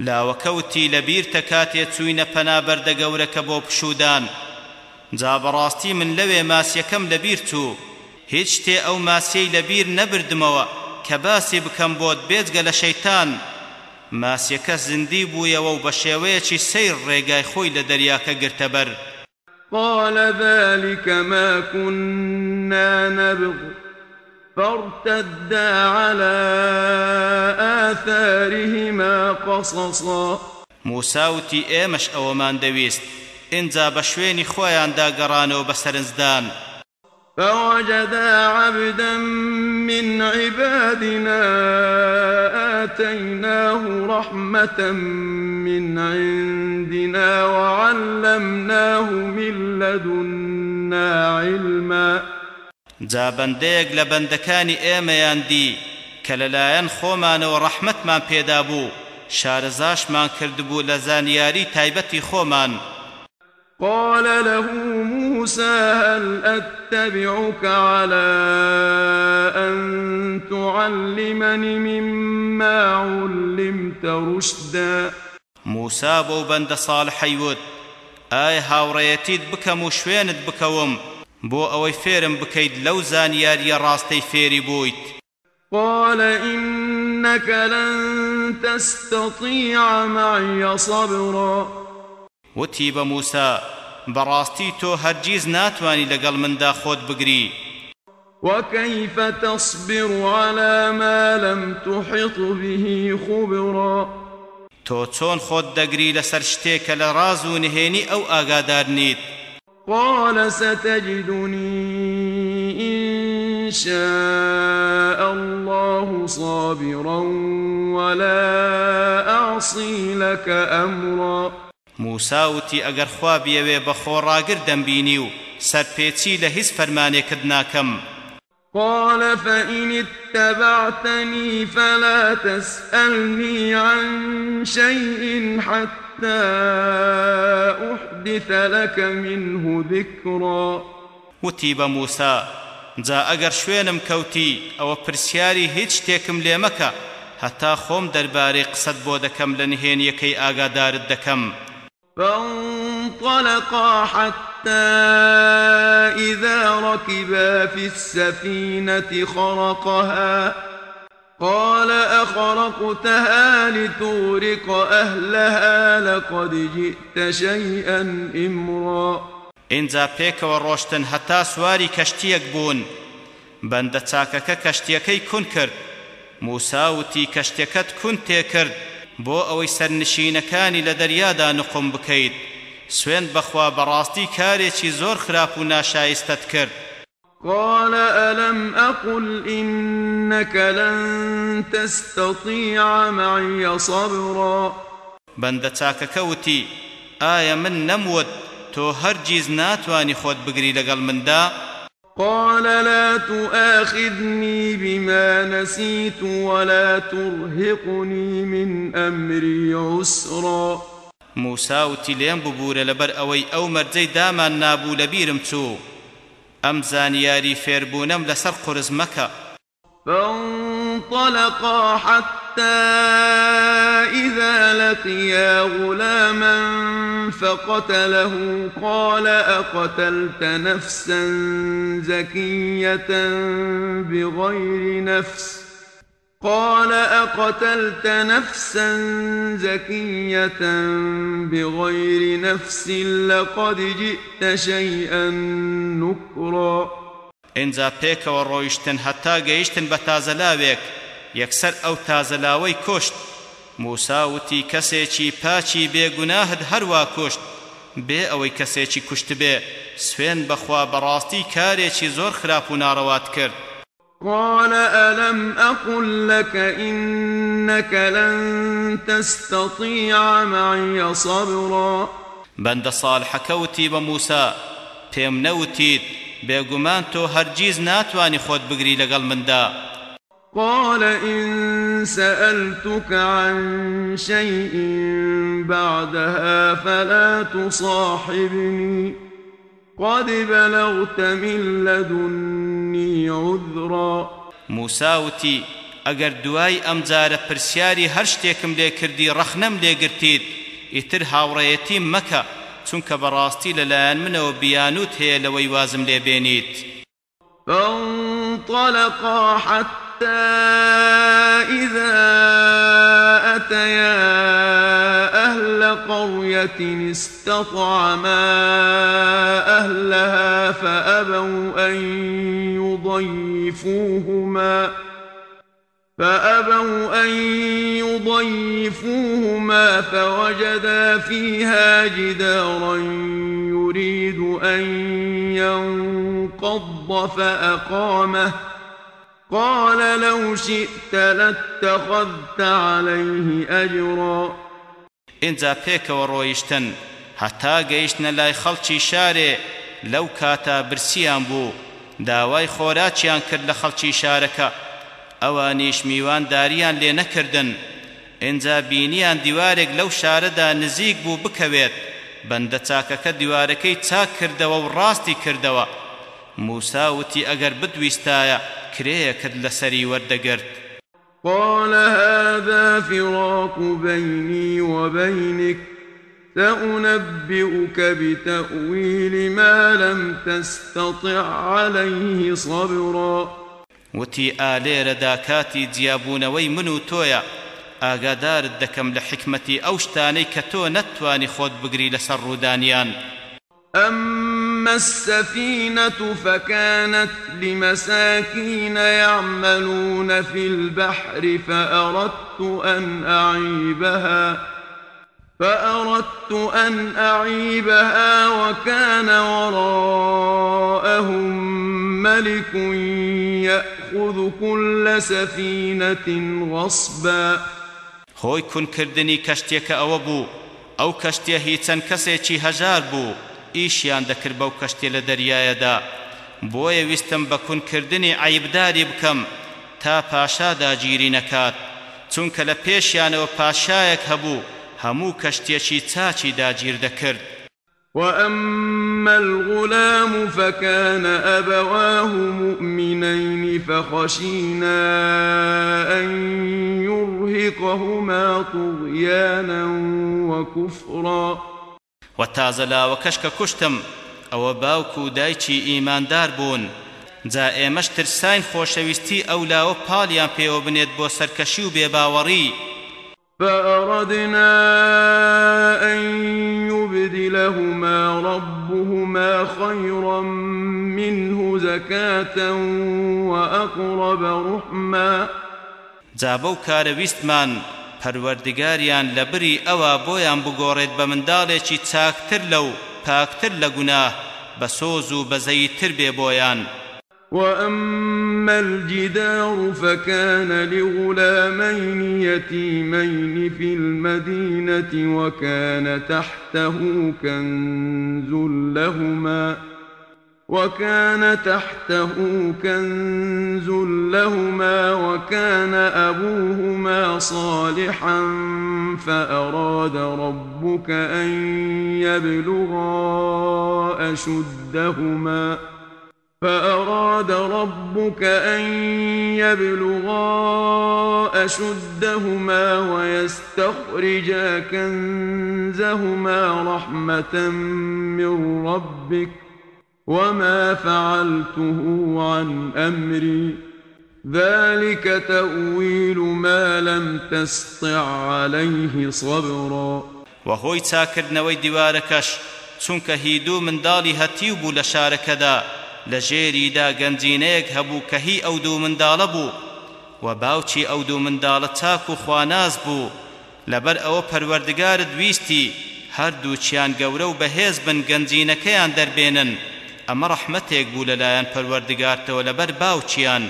Speaker 2: لاوەکەوتی لەبیر تەکاتێ چووینە پەنابەردە گەورەکە بۆ پشودان. جا بەڕاستی من لەوێ ماسیەکەم لەبیر چوو هیچ شتێ ئەو ماسیەی لەبیر نەبردمەوە کە باسی بکەم بۆت بێجگە لە شەیتان. ماسیەکە زندی بوویەوە و بە شێوەیەکی سیر ڕێگای خۆی لە دەریاکە گرتەبەر.
Speaker 1: قال ذلك ما كنا نبغ. فارتدا على آثارهما قصصا.
Speaker 2: موساوتی ئێمەش ئەوەمان دەویست. ئینجا بە شوێنی خۆیاندا گەڕانەوە بە سەرنجدان.
Speaker 1: فوجدا عبدا من عبادنا آتيناه رحمة من عندنا وعلمناه من لدنا علما.
Speaker 2: جا بەندەیەک لە بەندەکانی ئێمەیان دی کە لەلایەن خۆمانەوە ڕەحمەتمان پێدا بوو شارەزاشمان کردبوو لە زانیاری تایبەتی خۆمان.
Speaker 1: قال له موسى هل أتبعك على أن تعلمني مما علمت رشدا؟
Speaker 2: موسى بو بند صالح يود ئایا هاوڕێتیت بکەم و شوێنت بکەوم بۆ ئەوەی فێرم بکەیت لەو زانیاریە ڕاستەی فێری بوویت.
Speaker 1: قال إنك لن تستطيع معي صبرا.
Speaker 2: وتی بە موسا بەڕاستی تۆ هەرگیز ناتوانی لەگەڵ من دا خۆت بگری
Speaker 1: وكيف تصبر على ما لم تحط به خبرا؟
Speaker 2: تو چون خود دقري لسر شتيك لرازو نهيني أو آقادار نيت
Speaker 1: قال ستجدني إن شاء الله صابرا ولا أعصي لك أمرا.
Speaker 2: موسا وتی ئەگەر خوا بیەوێ بە خۆڕاگر دەمبینی و سەرپێچی لە هیچ فەرمانێکت ناکەم
Speaker 1: قال فإن اتبعتني فلا تسألني عن شيء حتى حتى أحدث لك منه ذكرا.
Speaker 2: وتی بە موسا جا ئەگەر شوێنم کەوتی ئەوە پرسیاری هیچ شتێکم لێ مەکە هەتا خۆم دەربارەی قسەت بۆ دەکەم لە نهێنیەکەی ئاگادارت دەکەم.
Speaker 1: فانطلقا حتى إذا ركبا في السفينة خرقها. قال أخرقتها لتغرق أهلها لقد جئت شيئا إمرا.
Speaker 2: اینجا پێکەوە ڕۆشتن هەتا سواری کەشتیەک بوون. بەندە چاکەکە کەشتیەکەی کون کرد. موساوتی کەشتەکەت کون تێکرد بۆ ئەوەی سەرنشینەکانی لە دەریادا نقم بکەیت. سوێن بەخوا بەڕاستی کارێکی زۆر خراپ و ناشایستت کرد.
Speaker 1: قال ألم أقل إنك لن تستطيع معي صبرا
Speaker 2: بند چاکەکەوتی ئایا من نەموت تۆ هەرگیز ناتوانی خۆت بگری لەگەڵ مندا
Speaker 1: قال لا تؤاخذني بما نسيت ولا ترهقني من أمري عسرا
Speaker 2: موسى وتی لێم ببوورە لەبەر ئەوەی ئەو مەرجەی دامان نابوو لەبیرم چوو ئەم زانیاری فێربوونەم لەسەر قرس مەکە.
Speaker 1: فانطلقا حتى إذا لقيا غلاما فقتله قال أقتلت نفسا زكية بغير نفس؟ قال أقتلت نفسا زكية بغير نفس لقد جئت شيئا نكرا.
Speaker 2: ئینجا پێکەوە ڕۆیشتن هەتا گەیشتن بە تازەلاوێک یەکسەر ئەو تازەلاوەی کوشت موسا وتی کەسێکی پاچی بێگوناهت هەروە کوشت بێ ئەوەی کەسێکی کوشت بێ. سوێن بەخوا بەڕاستی کارێکی زۆر خراپ و ناڕەوات کرد.
Speaker 1: قال ألم أقل لك إنك لن تستطيع معي صبرا.
Speaker 2: بند صالح كوتي بموسى پێم نەوتیت بێگومان تۆ هەرگیز ناتوانی خۆت بگری لەگەڵ مندا.
Speaker 1: قال إن سألتك عن شيء بعدها فلا تصاحبني. قد بلغت من لدني عذرا.
Speaker 2: موساوتی ئەگەر دوای ئەم جارە پرسیاری هەر شتێکم لێ کردی ڕەخنەم لێگرتیت ئیتر هاوڕێیەتی مەکە چونکە بەڕاستی لەلایەن منەوە بیانوت هەیە لەوەی وازم لێ بێنیت
Speaker 1: فانطلقا حتى إذا أتيا أهل قرية استطعما أهلها فأبوا أن يضيفوهما فأبوا أن يضيفوهما فوجدا فيها جدارا يريد أن ينقض فأقامه قال لو شئت لاتخذت عليه أجرا.
Speaker 2: ئینجا پێکەوە ڕۆیشتن هەتا گەیشتنە لای خەڵکی شارێ لەو کاتا برسیان بوو داوای خۆراکیان کرد لە خەڵکی شارەکە ئەوانیش میوان داریان لێ نەکردن ئینجا بینیان دیوارێک لەو شارەدا نزیک بوو بکەوێت بەندە چاکەکە دیوارەکەی چاک کردەوە و ڕاستی کردەوە موسا وتی ئەگەر بدویستایە کرێیەکت لەسەری وەردەگرت
Speaker 1: قال هذا فراق بيني وبينك سأنبئك بتأويل ما لم تستطع عليه صبرا.
Speaker 2: وتی ئالێرەدا کاتی جیابوونەوەی من و تۆیە ئاگادارت دەکەم لە حکمەتی ئەو شتانەی کە تۆ نەتوانی خۆت بگری لەسەر ڕوودانیان
Speaker 1: أما السفينة فكانت لمساكين يعملون في البحر فأردت أن أعيبها فأردت أن أعيبها وكان وراءهم ملك يأخذ كل سفينة غصبا.
Speaker 2: هۆی کونکردنی کەشتێکە ئەوە بوو ئەو کەشتێ هیچ چەند کەسێکی ئیشیان دەکرد بەو کەشتێ لە دەریایەدا. بۆیە ویستم بە کونکردنی عیبداری بکەم تا پاشا داگیری نەکات چونکە لە پێشیانەوە پاشایەک هەبوو هەموو کەشتێکی چاچی داگیر دەکرد.
Speaker 1: وأما الغلام فكان أبواه مؤمنين فخشينا أن يرهقهما طغيانا وكفرا
Speaker 2: وتازە لاوەکەشکە کوشتم ئەوە باوکو و دایکی ئیماندار بوون. جا ئێمەش ترساین خۆشەویستی ئەو لاوە پاڵیان پێوە بنێت بۆ سەرکەشی و بێباوەڕی.
Speaker 1: فأردنا أن يبدلهما ربهما خيرا منه زكاة وأقرب رحما.
Speaker 2: جابو كارويستمان پەروەردگاریان لە بری ئەوە بۆیان بگۆڕێت بە منداڵێکی چاکتر لەو پاکتر لە گوناه بە سۆز و
Speaker 1: وأما الجدار فكان لغلامين يتيمين في المدينة وكان تحته كنز لهما وكان تحته كنز لهما وكان أبوهما صالحا فأراد ربك أن يبلغا أشدهما فأراد ربك أن يبلغا أشدهما ويستخرجا كنزهما رحمة من ربك وما فعلته عن أمري. ذلك تأويل ما لم تسطع عليه صبرا.
Speaker 2: وهوي چاکردنەوەی دیوارەکەش چونکە هیدوو منداڵی هەتیو بوو لە شارەکەدا لە ژێریدا گەنجینەیەک هەبوو کە هی ئەو دوو منداڵە بوو و باوچی ئەو دوو منداڵە چاک و خواناز بوو. لەبەر ئەوە پەروەردگارت ویستی هەردووچیان گەورە و بەهێز بن گەنجینەکەیان ئەمە ڕەحمەتێک بوو لەلایەن پەروەردگارتەوە لەبەر باوچیان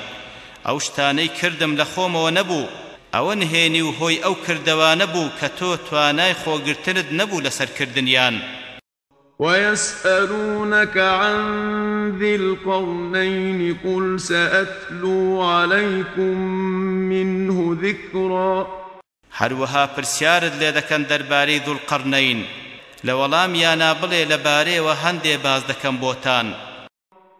Speaker 2: ئەو شتانەی کردم لە خۆمەوە نەبوو. ئەوە نهێنی و هۆی ئەو کردەوانە بوو کە تۆ توانای خۆگرتنت نەبوو لەسەرکردنیان
Speaker 1: ويسألونك عن ذي القرنين قل سأتلو عليكم منه ذكرا.
Speaker 2: هەروەها پرسیارت لێ دەکەن دەربارەی دوڵقەرنەین لە وەڵامیانە بڵێ لەبارەیەوە هەندێ باز دەکەم بۆتان.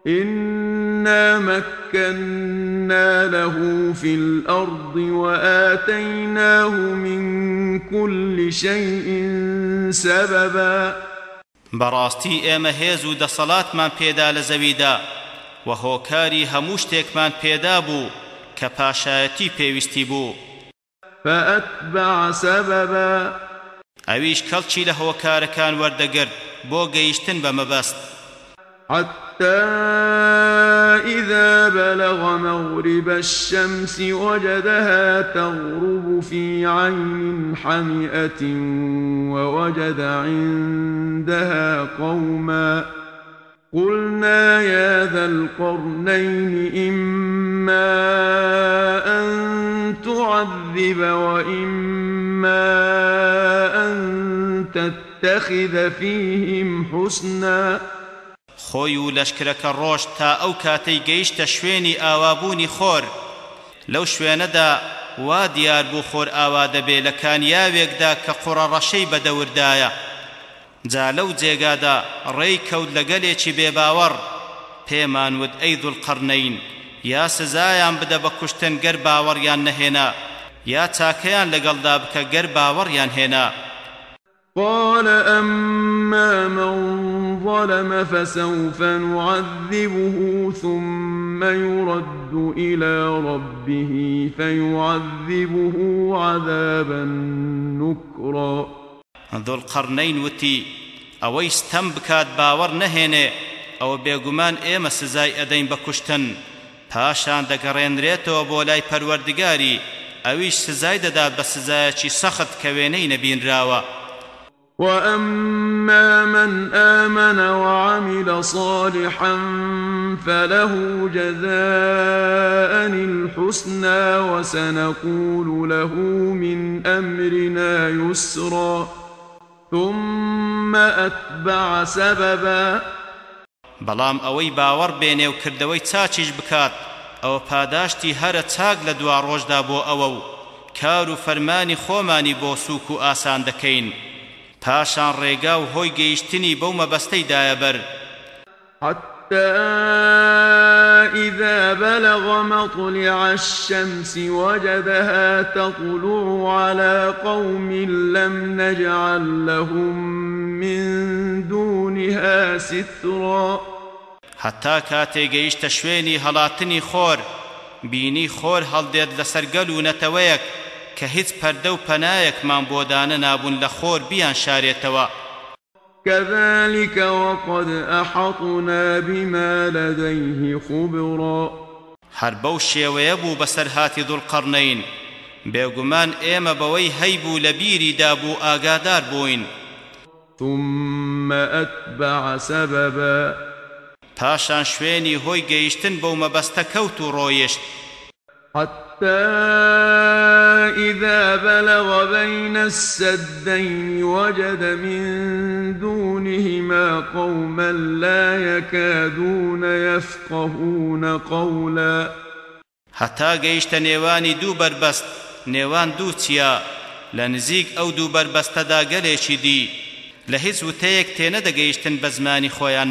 Speaker 1: إنا مكنا له في الأرض وآتيناه من كل شيء سببا.
Speaker 2: بەڕاستی ئێمە هێز و دەسەڵاتمان پێدا لە زەویدا و هۆکاری هەموو شتێکمان پێدا بوو کە پاشایەتی پێویستی بوو.
Speaker 1: فأتبع سببا.
Speaker 2: ئەویش کەڵکی لە هۆکارەکان وەردەگرت بۆ گەیشتن بە مەبەست.
Speaker 1: حتى إذا بلغ مغرب الشمس وجدها تغرب في عين حمئة ووجد عندها قوما. قلنا يا ذا القرنين إما أن تعذب وإما أن تتخذ فيهم حسناً.
Speaker 2: خۆی و لەشکرەکە ڕۆژ تا ئەو کاتەی گەیشتە شوێنی ئاوابوونی خۆر. لەو شوێنەدا وا دیار بوو خۆر ئاوا دەبێ لە کانیاوێکدا کە قوڕە ڕەشەی بەدەوردایە. جا لەو جێگادا ڕێی کەوت لەگەلێکی بێباوەڕ. پێمان ود ئەی دوڵقەرنەین یا سزایان بدە بە کوشتن گەر باوەڕیان نەهێنا یا چاکەیان لەگەڵدا بکە گەر باوەڕیان هێنا.
Speaker 1: قال أما من ظلم فسوف نعذبه ثم يرد إلى ربه فيعذبه عذابا نكرا.
Speaker 2: ذو القرنين وتي بکات باوەڕ نەهێنێ ئەوە بێگومان ئێمە سزای ئەدەین بە کوشتن. پاشان دەگەڕێنرێتەوە بۆ لای پەروەردگاری ئەویش سزای دەدات بە سزایەکی سەخت کە وێنەی نەبینراوە.
Speaker 1: واما من امن وعمل صالحا فله جزاء الحسنى وسنقول له من امرنا يسرا ثم اتبع سببا
Speaker 2: بەڵام ئەوەی باوەڕ بێنێ و کردەوەی چاچیش بکات ئەوە پاداشتی هەرە چاک لە دوا ڕۆژدا بۆ ئەوە و کار و فەرمانی خۆمانی بۆ سووک و ئاسان دەکەین. پاشان ڕێگا و هۆی گەیشتنی بەو مەبەستەی بر
Speaker 1: حتى إذا بلغ مطلع الشمس وجدها تطلع على قوم لم نجعل لهم من دونها سترا.
Speaker 2: حتى كاتي گەیشتە شوێنی هەڵاتنی خۆر بینی خۆر هەڵدێت لەسەر گەل و نەتەوەیەک کە هیچ پەردە و پەنایەکمان دانە نابوون لە
Speaker 1: كذلك وقد أحطنا بما لديه خبرا.
Speaker 2: هەر بەو شێوەیە بوو بەسەر هاتی دوڵقەڕنەین بێگومان ئێمە بەوەی هەیبوو لە بیری دابوو ئاگادار بووین.
Speaker 1: ثم أتبع سببا.
Speaker 2: پاشان شوێنی هۆی گەیشتن بەو مەبەستە کەوت و ڕۆیشت.
Speaker 1: حتى إذا بلغ بين السدين وجد من دونهما قوما لا يكادون يفقهون قولا.
Speaker 2: حتى گەیشتە نێوانی دوو بربەست نێوان دوو چیا لە نزیک ئەو دوو بربەستەدا گەلێکی دی. لە هیچ وتەیەک تێنەدەگەیشتن بە زمانی خۆیان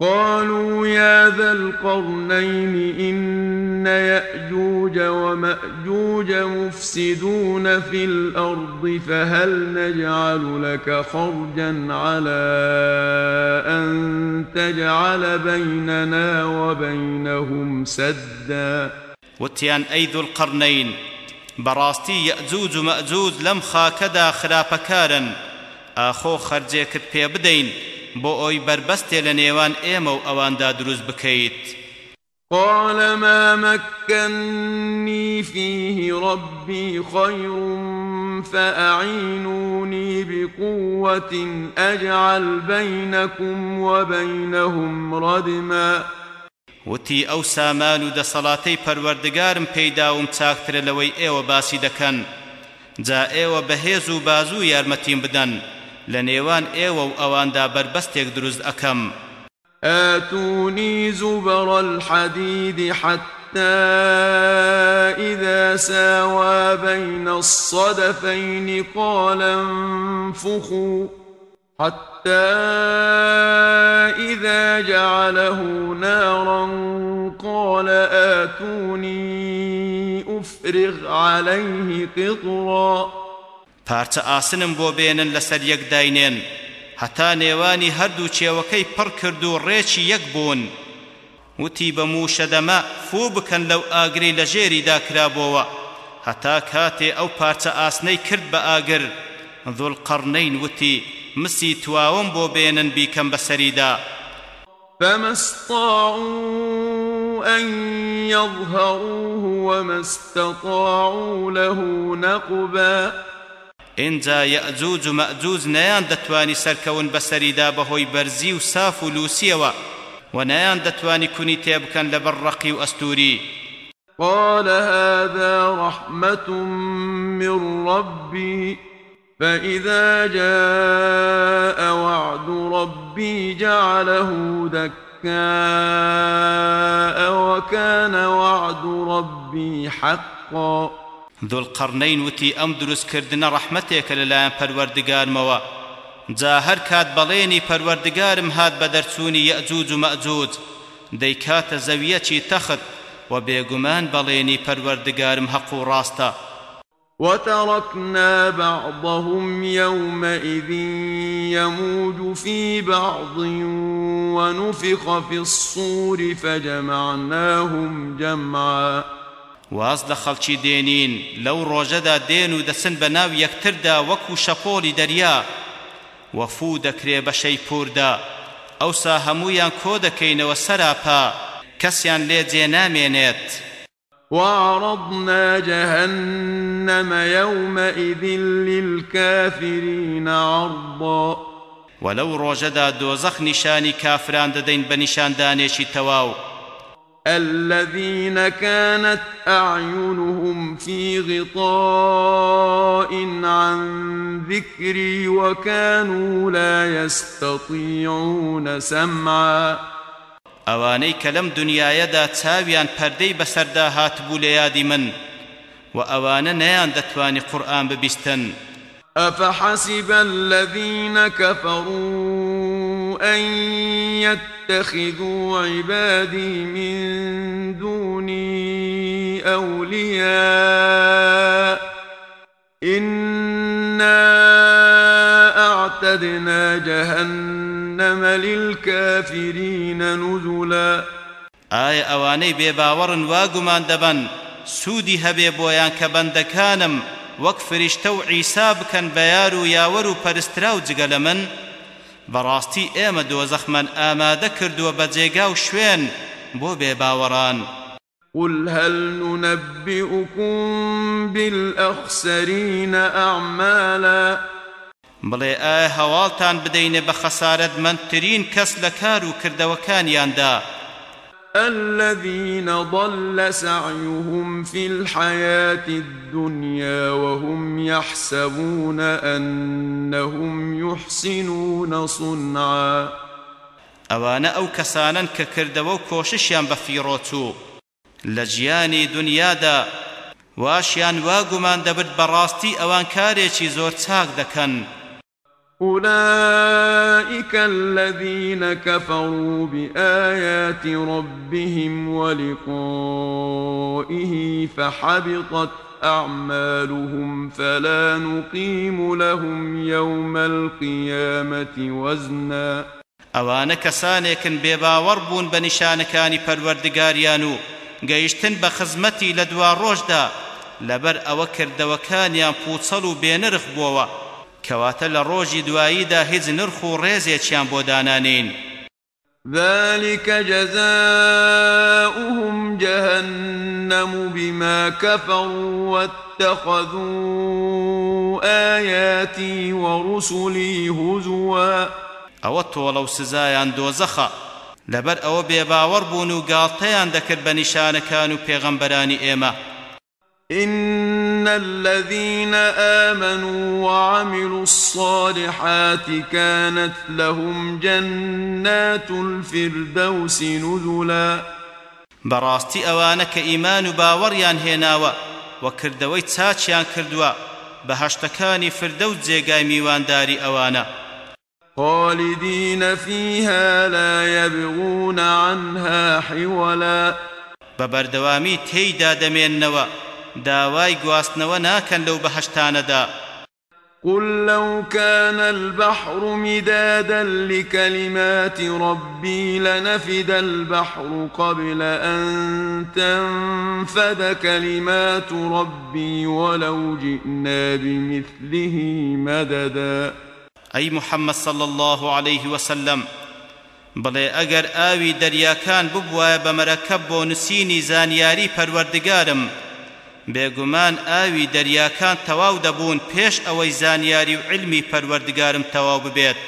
Speaker 1: قالوا يا ذا القرنين إن يأجوج ومأجوج مفسدون في الأرض فهل نجعل لك خرجا على أن تجعل بيننا وبينهم سدا؟
Speaker 2: وتيان أي ذو القرنين براستي يأجوج ومأجوج لم خاكدا خرابكارا آخو خرجيكت بي بدين بۆ ئەوی بربەستێ لە نێوان ئێمە و ئەواندا دروست بکەیت.
Speaker 1: قال ما مكني فيه ربي خير فأعينوني بقوة أجعل بينكم وبينهم ردما.
Speaker 2: وتی ئەو سامان و دەسەڵاتەی پەروەردگارم پێیداوم چاکترە لەوەی ئێوە باسی دەکەن. جا ئێوە بەهێز و بازوو یارمەتیم بدەن. لەنێوان ئێوە و ئەوان دا بەربەستێک دروست ئەکەم
Speaker 1: آتوني زبر الحديد حتى إذا ساوى بين الصدفين قال انفخوا حتى إذا جعله نارا قال آتوني أفرغ عليه قطرا.
Speaker 2: پارچە ئاسنم بۆ بێنن لەسەر یەک داینێن. هەتا نێوانی هەردوو چێوەکەی پڕ کرد و ڕێکی یەک بوون. وتی بە موشەدەمە فوو بکەن لەو ئاگری لە ژێریدا کرابۆوە هەتا کاتێ ئەو پارچە ئاسنەی کرد بە ئاگر. ذوڵقەڕنەین وتی مسی تواوم بۆ بێنن بیکەم بەسەریدا
Speaker 1: فما استطاعوا أن يظهروه وما استطاعوا له نقبا
Speaker 2: اینجا یەئجوج و مەئجوج نەیان دەتوانی سەرکەون بەسەریدا بەهۆی بەرزی و ساف و لووسیەوە و نەیان دەتوانی
Speaker 1: قال هذا رحمة من ربي فإذا جاء وعد ربي جعله دكاء وكان وعد ربي حقا.
Speaker 2: ذو القرنين وتي أم دروس كردنا رحمتك للايان پروردگارمەوە جا هەر کات بەڵێنی پەروەردگارم هات بە دەرچوونی یەئجوج و مەئجوج دەیکاتە زەویەکی تەخت و بێگومان بەڵێنی پەروەردگارم حەق و ڕاستە
Speaker 1: وتركنا بعضهم يومئذ يموج في بعض ونفخ في الصور فجمعناهم جمعا.
Speaker 2: واز لە خەڵکی دێنین لەو ڕۆژەدا دێن و دەسن بە ناو یەکتردا وەکو شەپۆلی دەریا. وەفوو دەکرێ بە شەیپوردا ئەوسا هەمویان کۆ دەکەینەوە سەراپا کەسیان لێ جێ نامێنێت.
Speaker 1: وعرضنا جهنم يومئذ للكافرين عرضا.
Speaker 2: ولو ڕۆژەدا دۆزەخ نیشانی کافران دەدەین بە نیشاندانێکی تەواو
Speaker 1: الذين كانت أعينهم في غطاء عن ذكري وكانوا لا يستطيعون سمعا.
Speaker 2: ئەوانەی کە لەم دنیاەدا چاویان پەردەی بەسەردا هاتبوو لە یادی من و ئەوانە نەیان دەتوانی قورآن ببیستن.
Speaker 1: أفحسب الذين كفروا أن يتخذوا عبادي من دوني أولياء إنا أعتدنا جهنم للكافرين نزلا
Speaker 2: ئایا ئەوانەی بێباوەڕن واگومان دەبەن سوودی هەبێ بۆیان کە بەندەکانم وەک فریشتە و عیسا بکەن بە یار بەڕاستی ئێمە دۆزەخمان ئامادە کردووە بە جێگا و شوێن بۆ بێباوەڕان
Speaker 1: قل هل ننبئكم بالأخسرين أعمالا؟
Speaker 2: بڵێ ئایا هەواڵتان بدەینێ بە خەسارەت منترین کەس لە کار و کردەوەکانیاندا؟
Speaker 1: الذين ضل سعيهم في الحياة الدنيا وهم يحسبون أنهم يحسنون صنعا.
Speaker 2: ئەوانە ئەو کەسانن کە کردەوە و کۆششیان بە فیڕۆچوو لە ژیانی دنیادا ئەوان کارێکی زۆر چاک دەکەن
Speaker 1: أولئك الذين كفروا بآيات ربهم ولقائه فحبطت أعمالهم فلا نقيم لهم يوم القيامة وزنا
Speaker 2: ئەوانە کەسانێکن بێباوەڕ بوون بە نیشانەکانی پەروەردگاریان و گەیشتن بە خزمەتی لە دوا ڕۆژدا لەبەر ئەوە کردەوەکانیان پوچەڵ کەواتە لە ڕۆژی دواییدا هیچ نرخ و ڕێزێکیان بۆ دانانین.
Speaker 1: ذلك جزاؤهم جهنم بما كفروا واتخذوا آياتي ورسلي هزوا.
Speaker 2: ئەوە تۆڵە و سزایان دۆزەخە. لەبەر ئەوە بێباوەڕ بوون و گاڵتەیان دەکرد بە نیشانەکان و پێغەمبەرانی ئێمە.
Speaker 1: إن الذين آمنوا وعملوا الصالحات كانت لهم جنات الفردوس نزلا.
Speaker 2: بەڕاستی ئەوانە کە ئیمان و باوەڕیان هێناوە و کردەوەی چاچیان کردووە. بە هەشتەکانی فردەوت جێگای میوانداری ئەوانە.
Speaker 1: خالدين فيها لا يبغون عنها حولا.
Speaker 2: بەبەردەوامی تێیدا دەمێننەوە. داوای گواستنەوە ناکەن لەو بەهشتانەدا.
Speaker 1: قل لو كان البحر مدادا لكلمات ربي لنفد البحر قبل أن تنفد كلمات ربي ولو جئنا بمثله مددا.
Speaker 2: أي محمد صلى الله عليه وسلم بڵێ ئەگەر ئاوی دەریاکان ببوایە بە مەرەکەب بۆ نووسینی زانیاری پەروەردگارم بێگومان ئاوی دەریاکان تەواو دەبوون پێش ئەوەی زانیاری و علمی پەروەردگارم تەواو ببێت.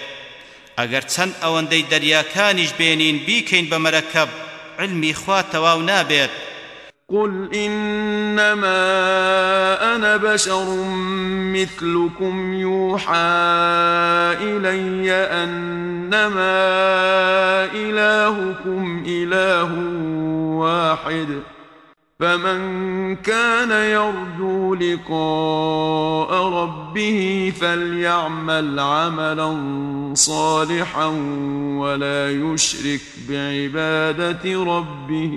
Speaker 2: ئەگەر چەند ئەوەندەی دەریاکانیش بێنین بیکەین بە مەرەکەب علمی خوا تەواو نابێت.
Speaker 1: قل إنما أنا بشر مثلكم يوحى إلي أنما إلهكم إله واحد. فمن كان يرجو لقاء ربه فليعمل عملا صالحا ولا يشرك بعبادة ربه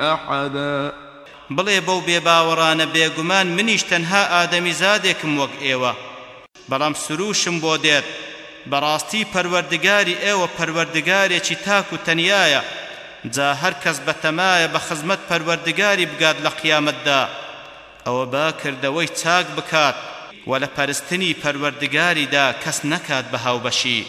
Speaker 1: أحدا
Speaker 2: بڵێ بەو بێباوەڕانە بێگومان منیش تەنها ئادەمی زادێکم وەک ئێوە. بەڵام سروشم بۆ دێت. بەڕاستی پەروەردگاری ئێوە پەروەردگارێکی تاک و تەنیایە. جا هەر کەس بەتەمایە بە خزمەت پەروەردگاری بگات لە قیامەتدا. ئەوە با کردەوەی چاک بکات و لە پەرستنی پەروەردگاریدا کەس نەکات بە هاوبەشی.